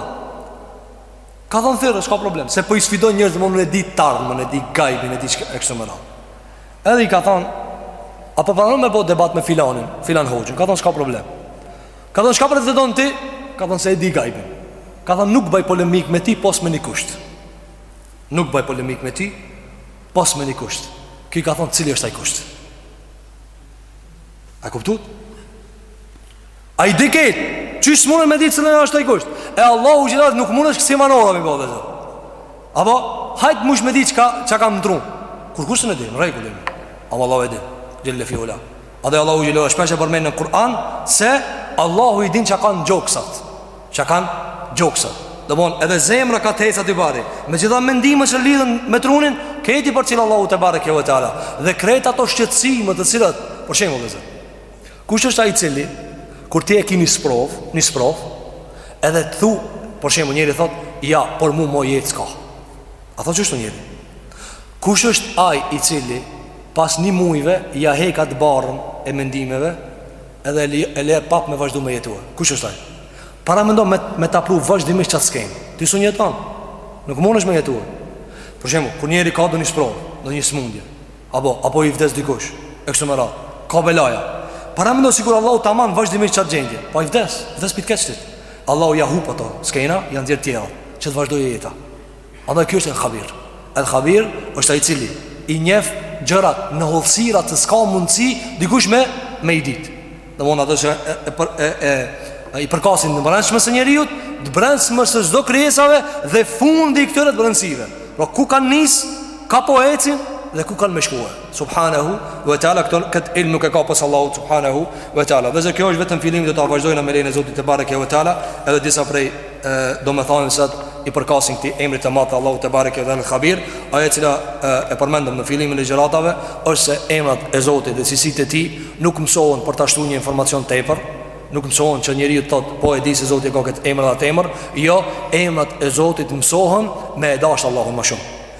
Ka thonë thirre, s'ka problem Se po i sfidon njerëzit unë e di t'ardhmen e di gajbin, e di që e kështu me radhë Edhe i kanë thonë A po pranon me bo debat me filanin Filan hoxhën, ka thonë s'ka problem Ka thonë çka pretendon ti Ka thonë se e di gajbin Ka thonë nuk bëj polemikë me ti pos me një kusht Nuk bëj polemikë me ti Pos me një kusht Ky ka thonë cili është ai kusht A kuptu? A i dikejt s'mun me ditë si në çfarë kushti E Allahu xhel-le... nuk munesh si me ja nxerr në ballë A po Hajt mush me ditë çka, çka në tru Kurkush nuk e din, kurkush nuk e din. Ama Allahu e din. Xhel-le fi ula. Andaj Allahu xhel-le shpesh e përmend në Kur'an se Allahu i din çka kanë gjoksat. Çka kanë gjoksat. Domthon edhe zemra ka thashë, çka ti ban. Megjithatë mendimet që lidhen me trunin, këtu përcjell Allahu tebareke ve teala dhe krejt ato shqetësime të cilat, për shembull vëzë. Kush është ai i cili kur ti e ki një sprovë, një sprovë, edhe thu, për shembull njeri thotë, ja, por mu mo jetë s'ka. A thotë qashtu njeri? Kush është ai i cili pas një mujve ja hek at barrën e mendimeve? Edhe e lë pap me vazhdu me jetue. Kush është ai? Paramendo me ta pru vazhdimisht qat skenë. Ti s'un jeton. Nuk mundesh me jetue. Për shembull, kur njeri ka ndonjë sprovë, ndonjë smundje, apo apo i vdes dikush, e kështu me radhë. Ka belaja. Paramendo sikur Allahu ta man vazhdimisht qat gjendje. Po ai vdes, vdes pi t'keqtit. Allahu ja hup ato skena, ja ndreq tjera që të vazhdojë jeta. Andaj kjo është El Khabir. El Khabir është ai i cili i njeh gjërat në hollësira që s'ka mundësi dikush me i ditë. Domthon ato që e e për, e, e, e i përkasin të brendshmes së njeriut, të brendshmes së çdo krijese dhe fundi i këtyre të brendësive. Pra ku kanë nis, ka po ecin dhe ku kanë me shkue. Subhanahu wa taala këto kët ilm nuk e ka pos Allahu subhanahu wa taala. Dhe kjo është vetëm fillimi do ta vazhdojmë me lejen e Zotit tebareke ve taala edhe disa prej domethënieve që i përkasin këtij emri të madh të Allahut tebareke ve teala El Khabir ajo e cila e, e përmendëm në fillim të ligjëratave është se emrat e Zotit dhe cilësitë e tij nuk mësohen për ta shtu një informacion tepër nuk mësohen që njeri të thotë po e di se Zoti e ka këtë emër atë emër jo emrat e Zotit mësohen me e dashtë Allahun ma shumë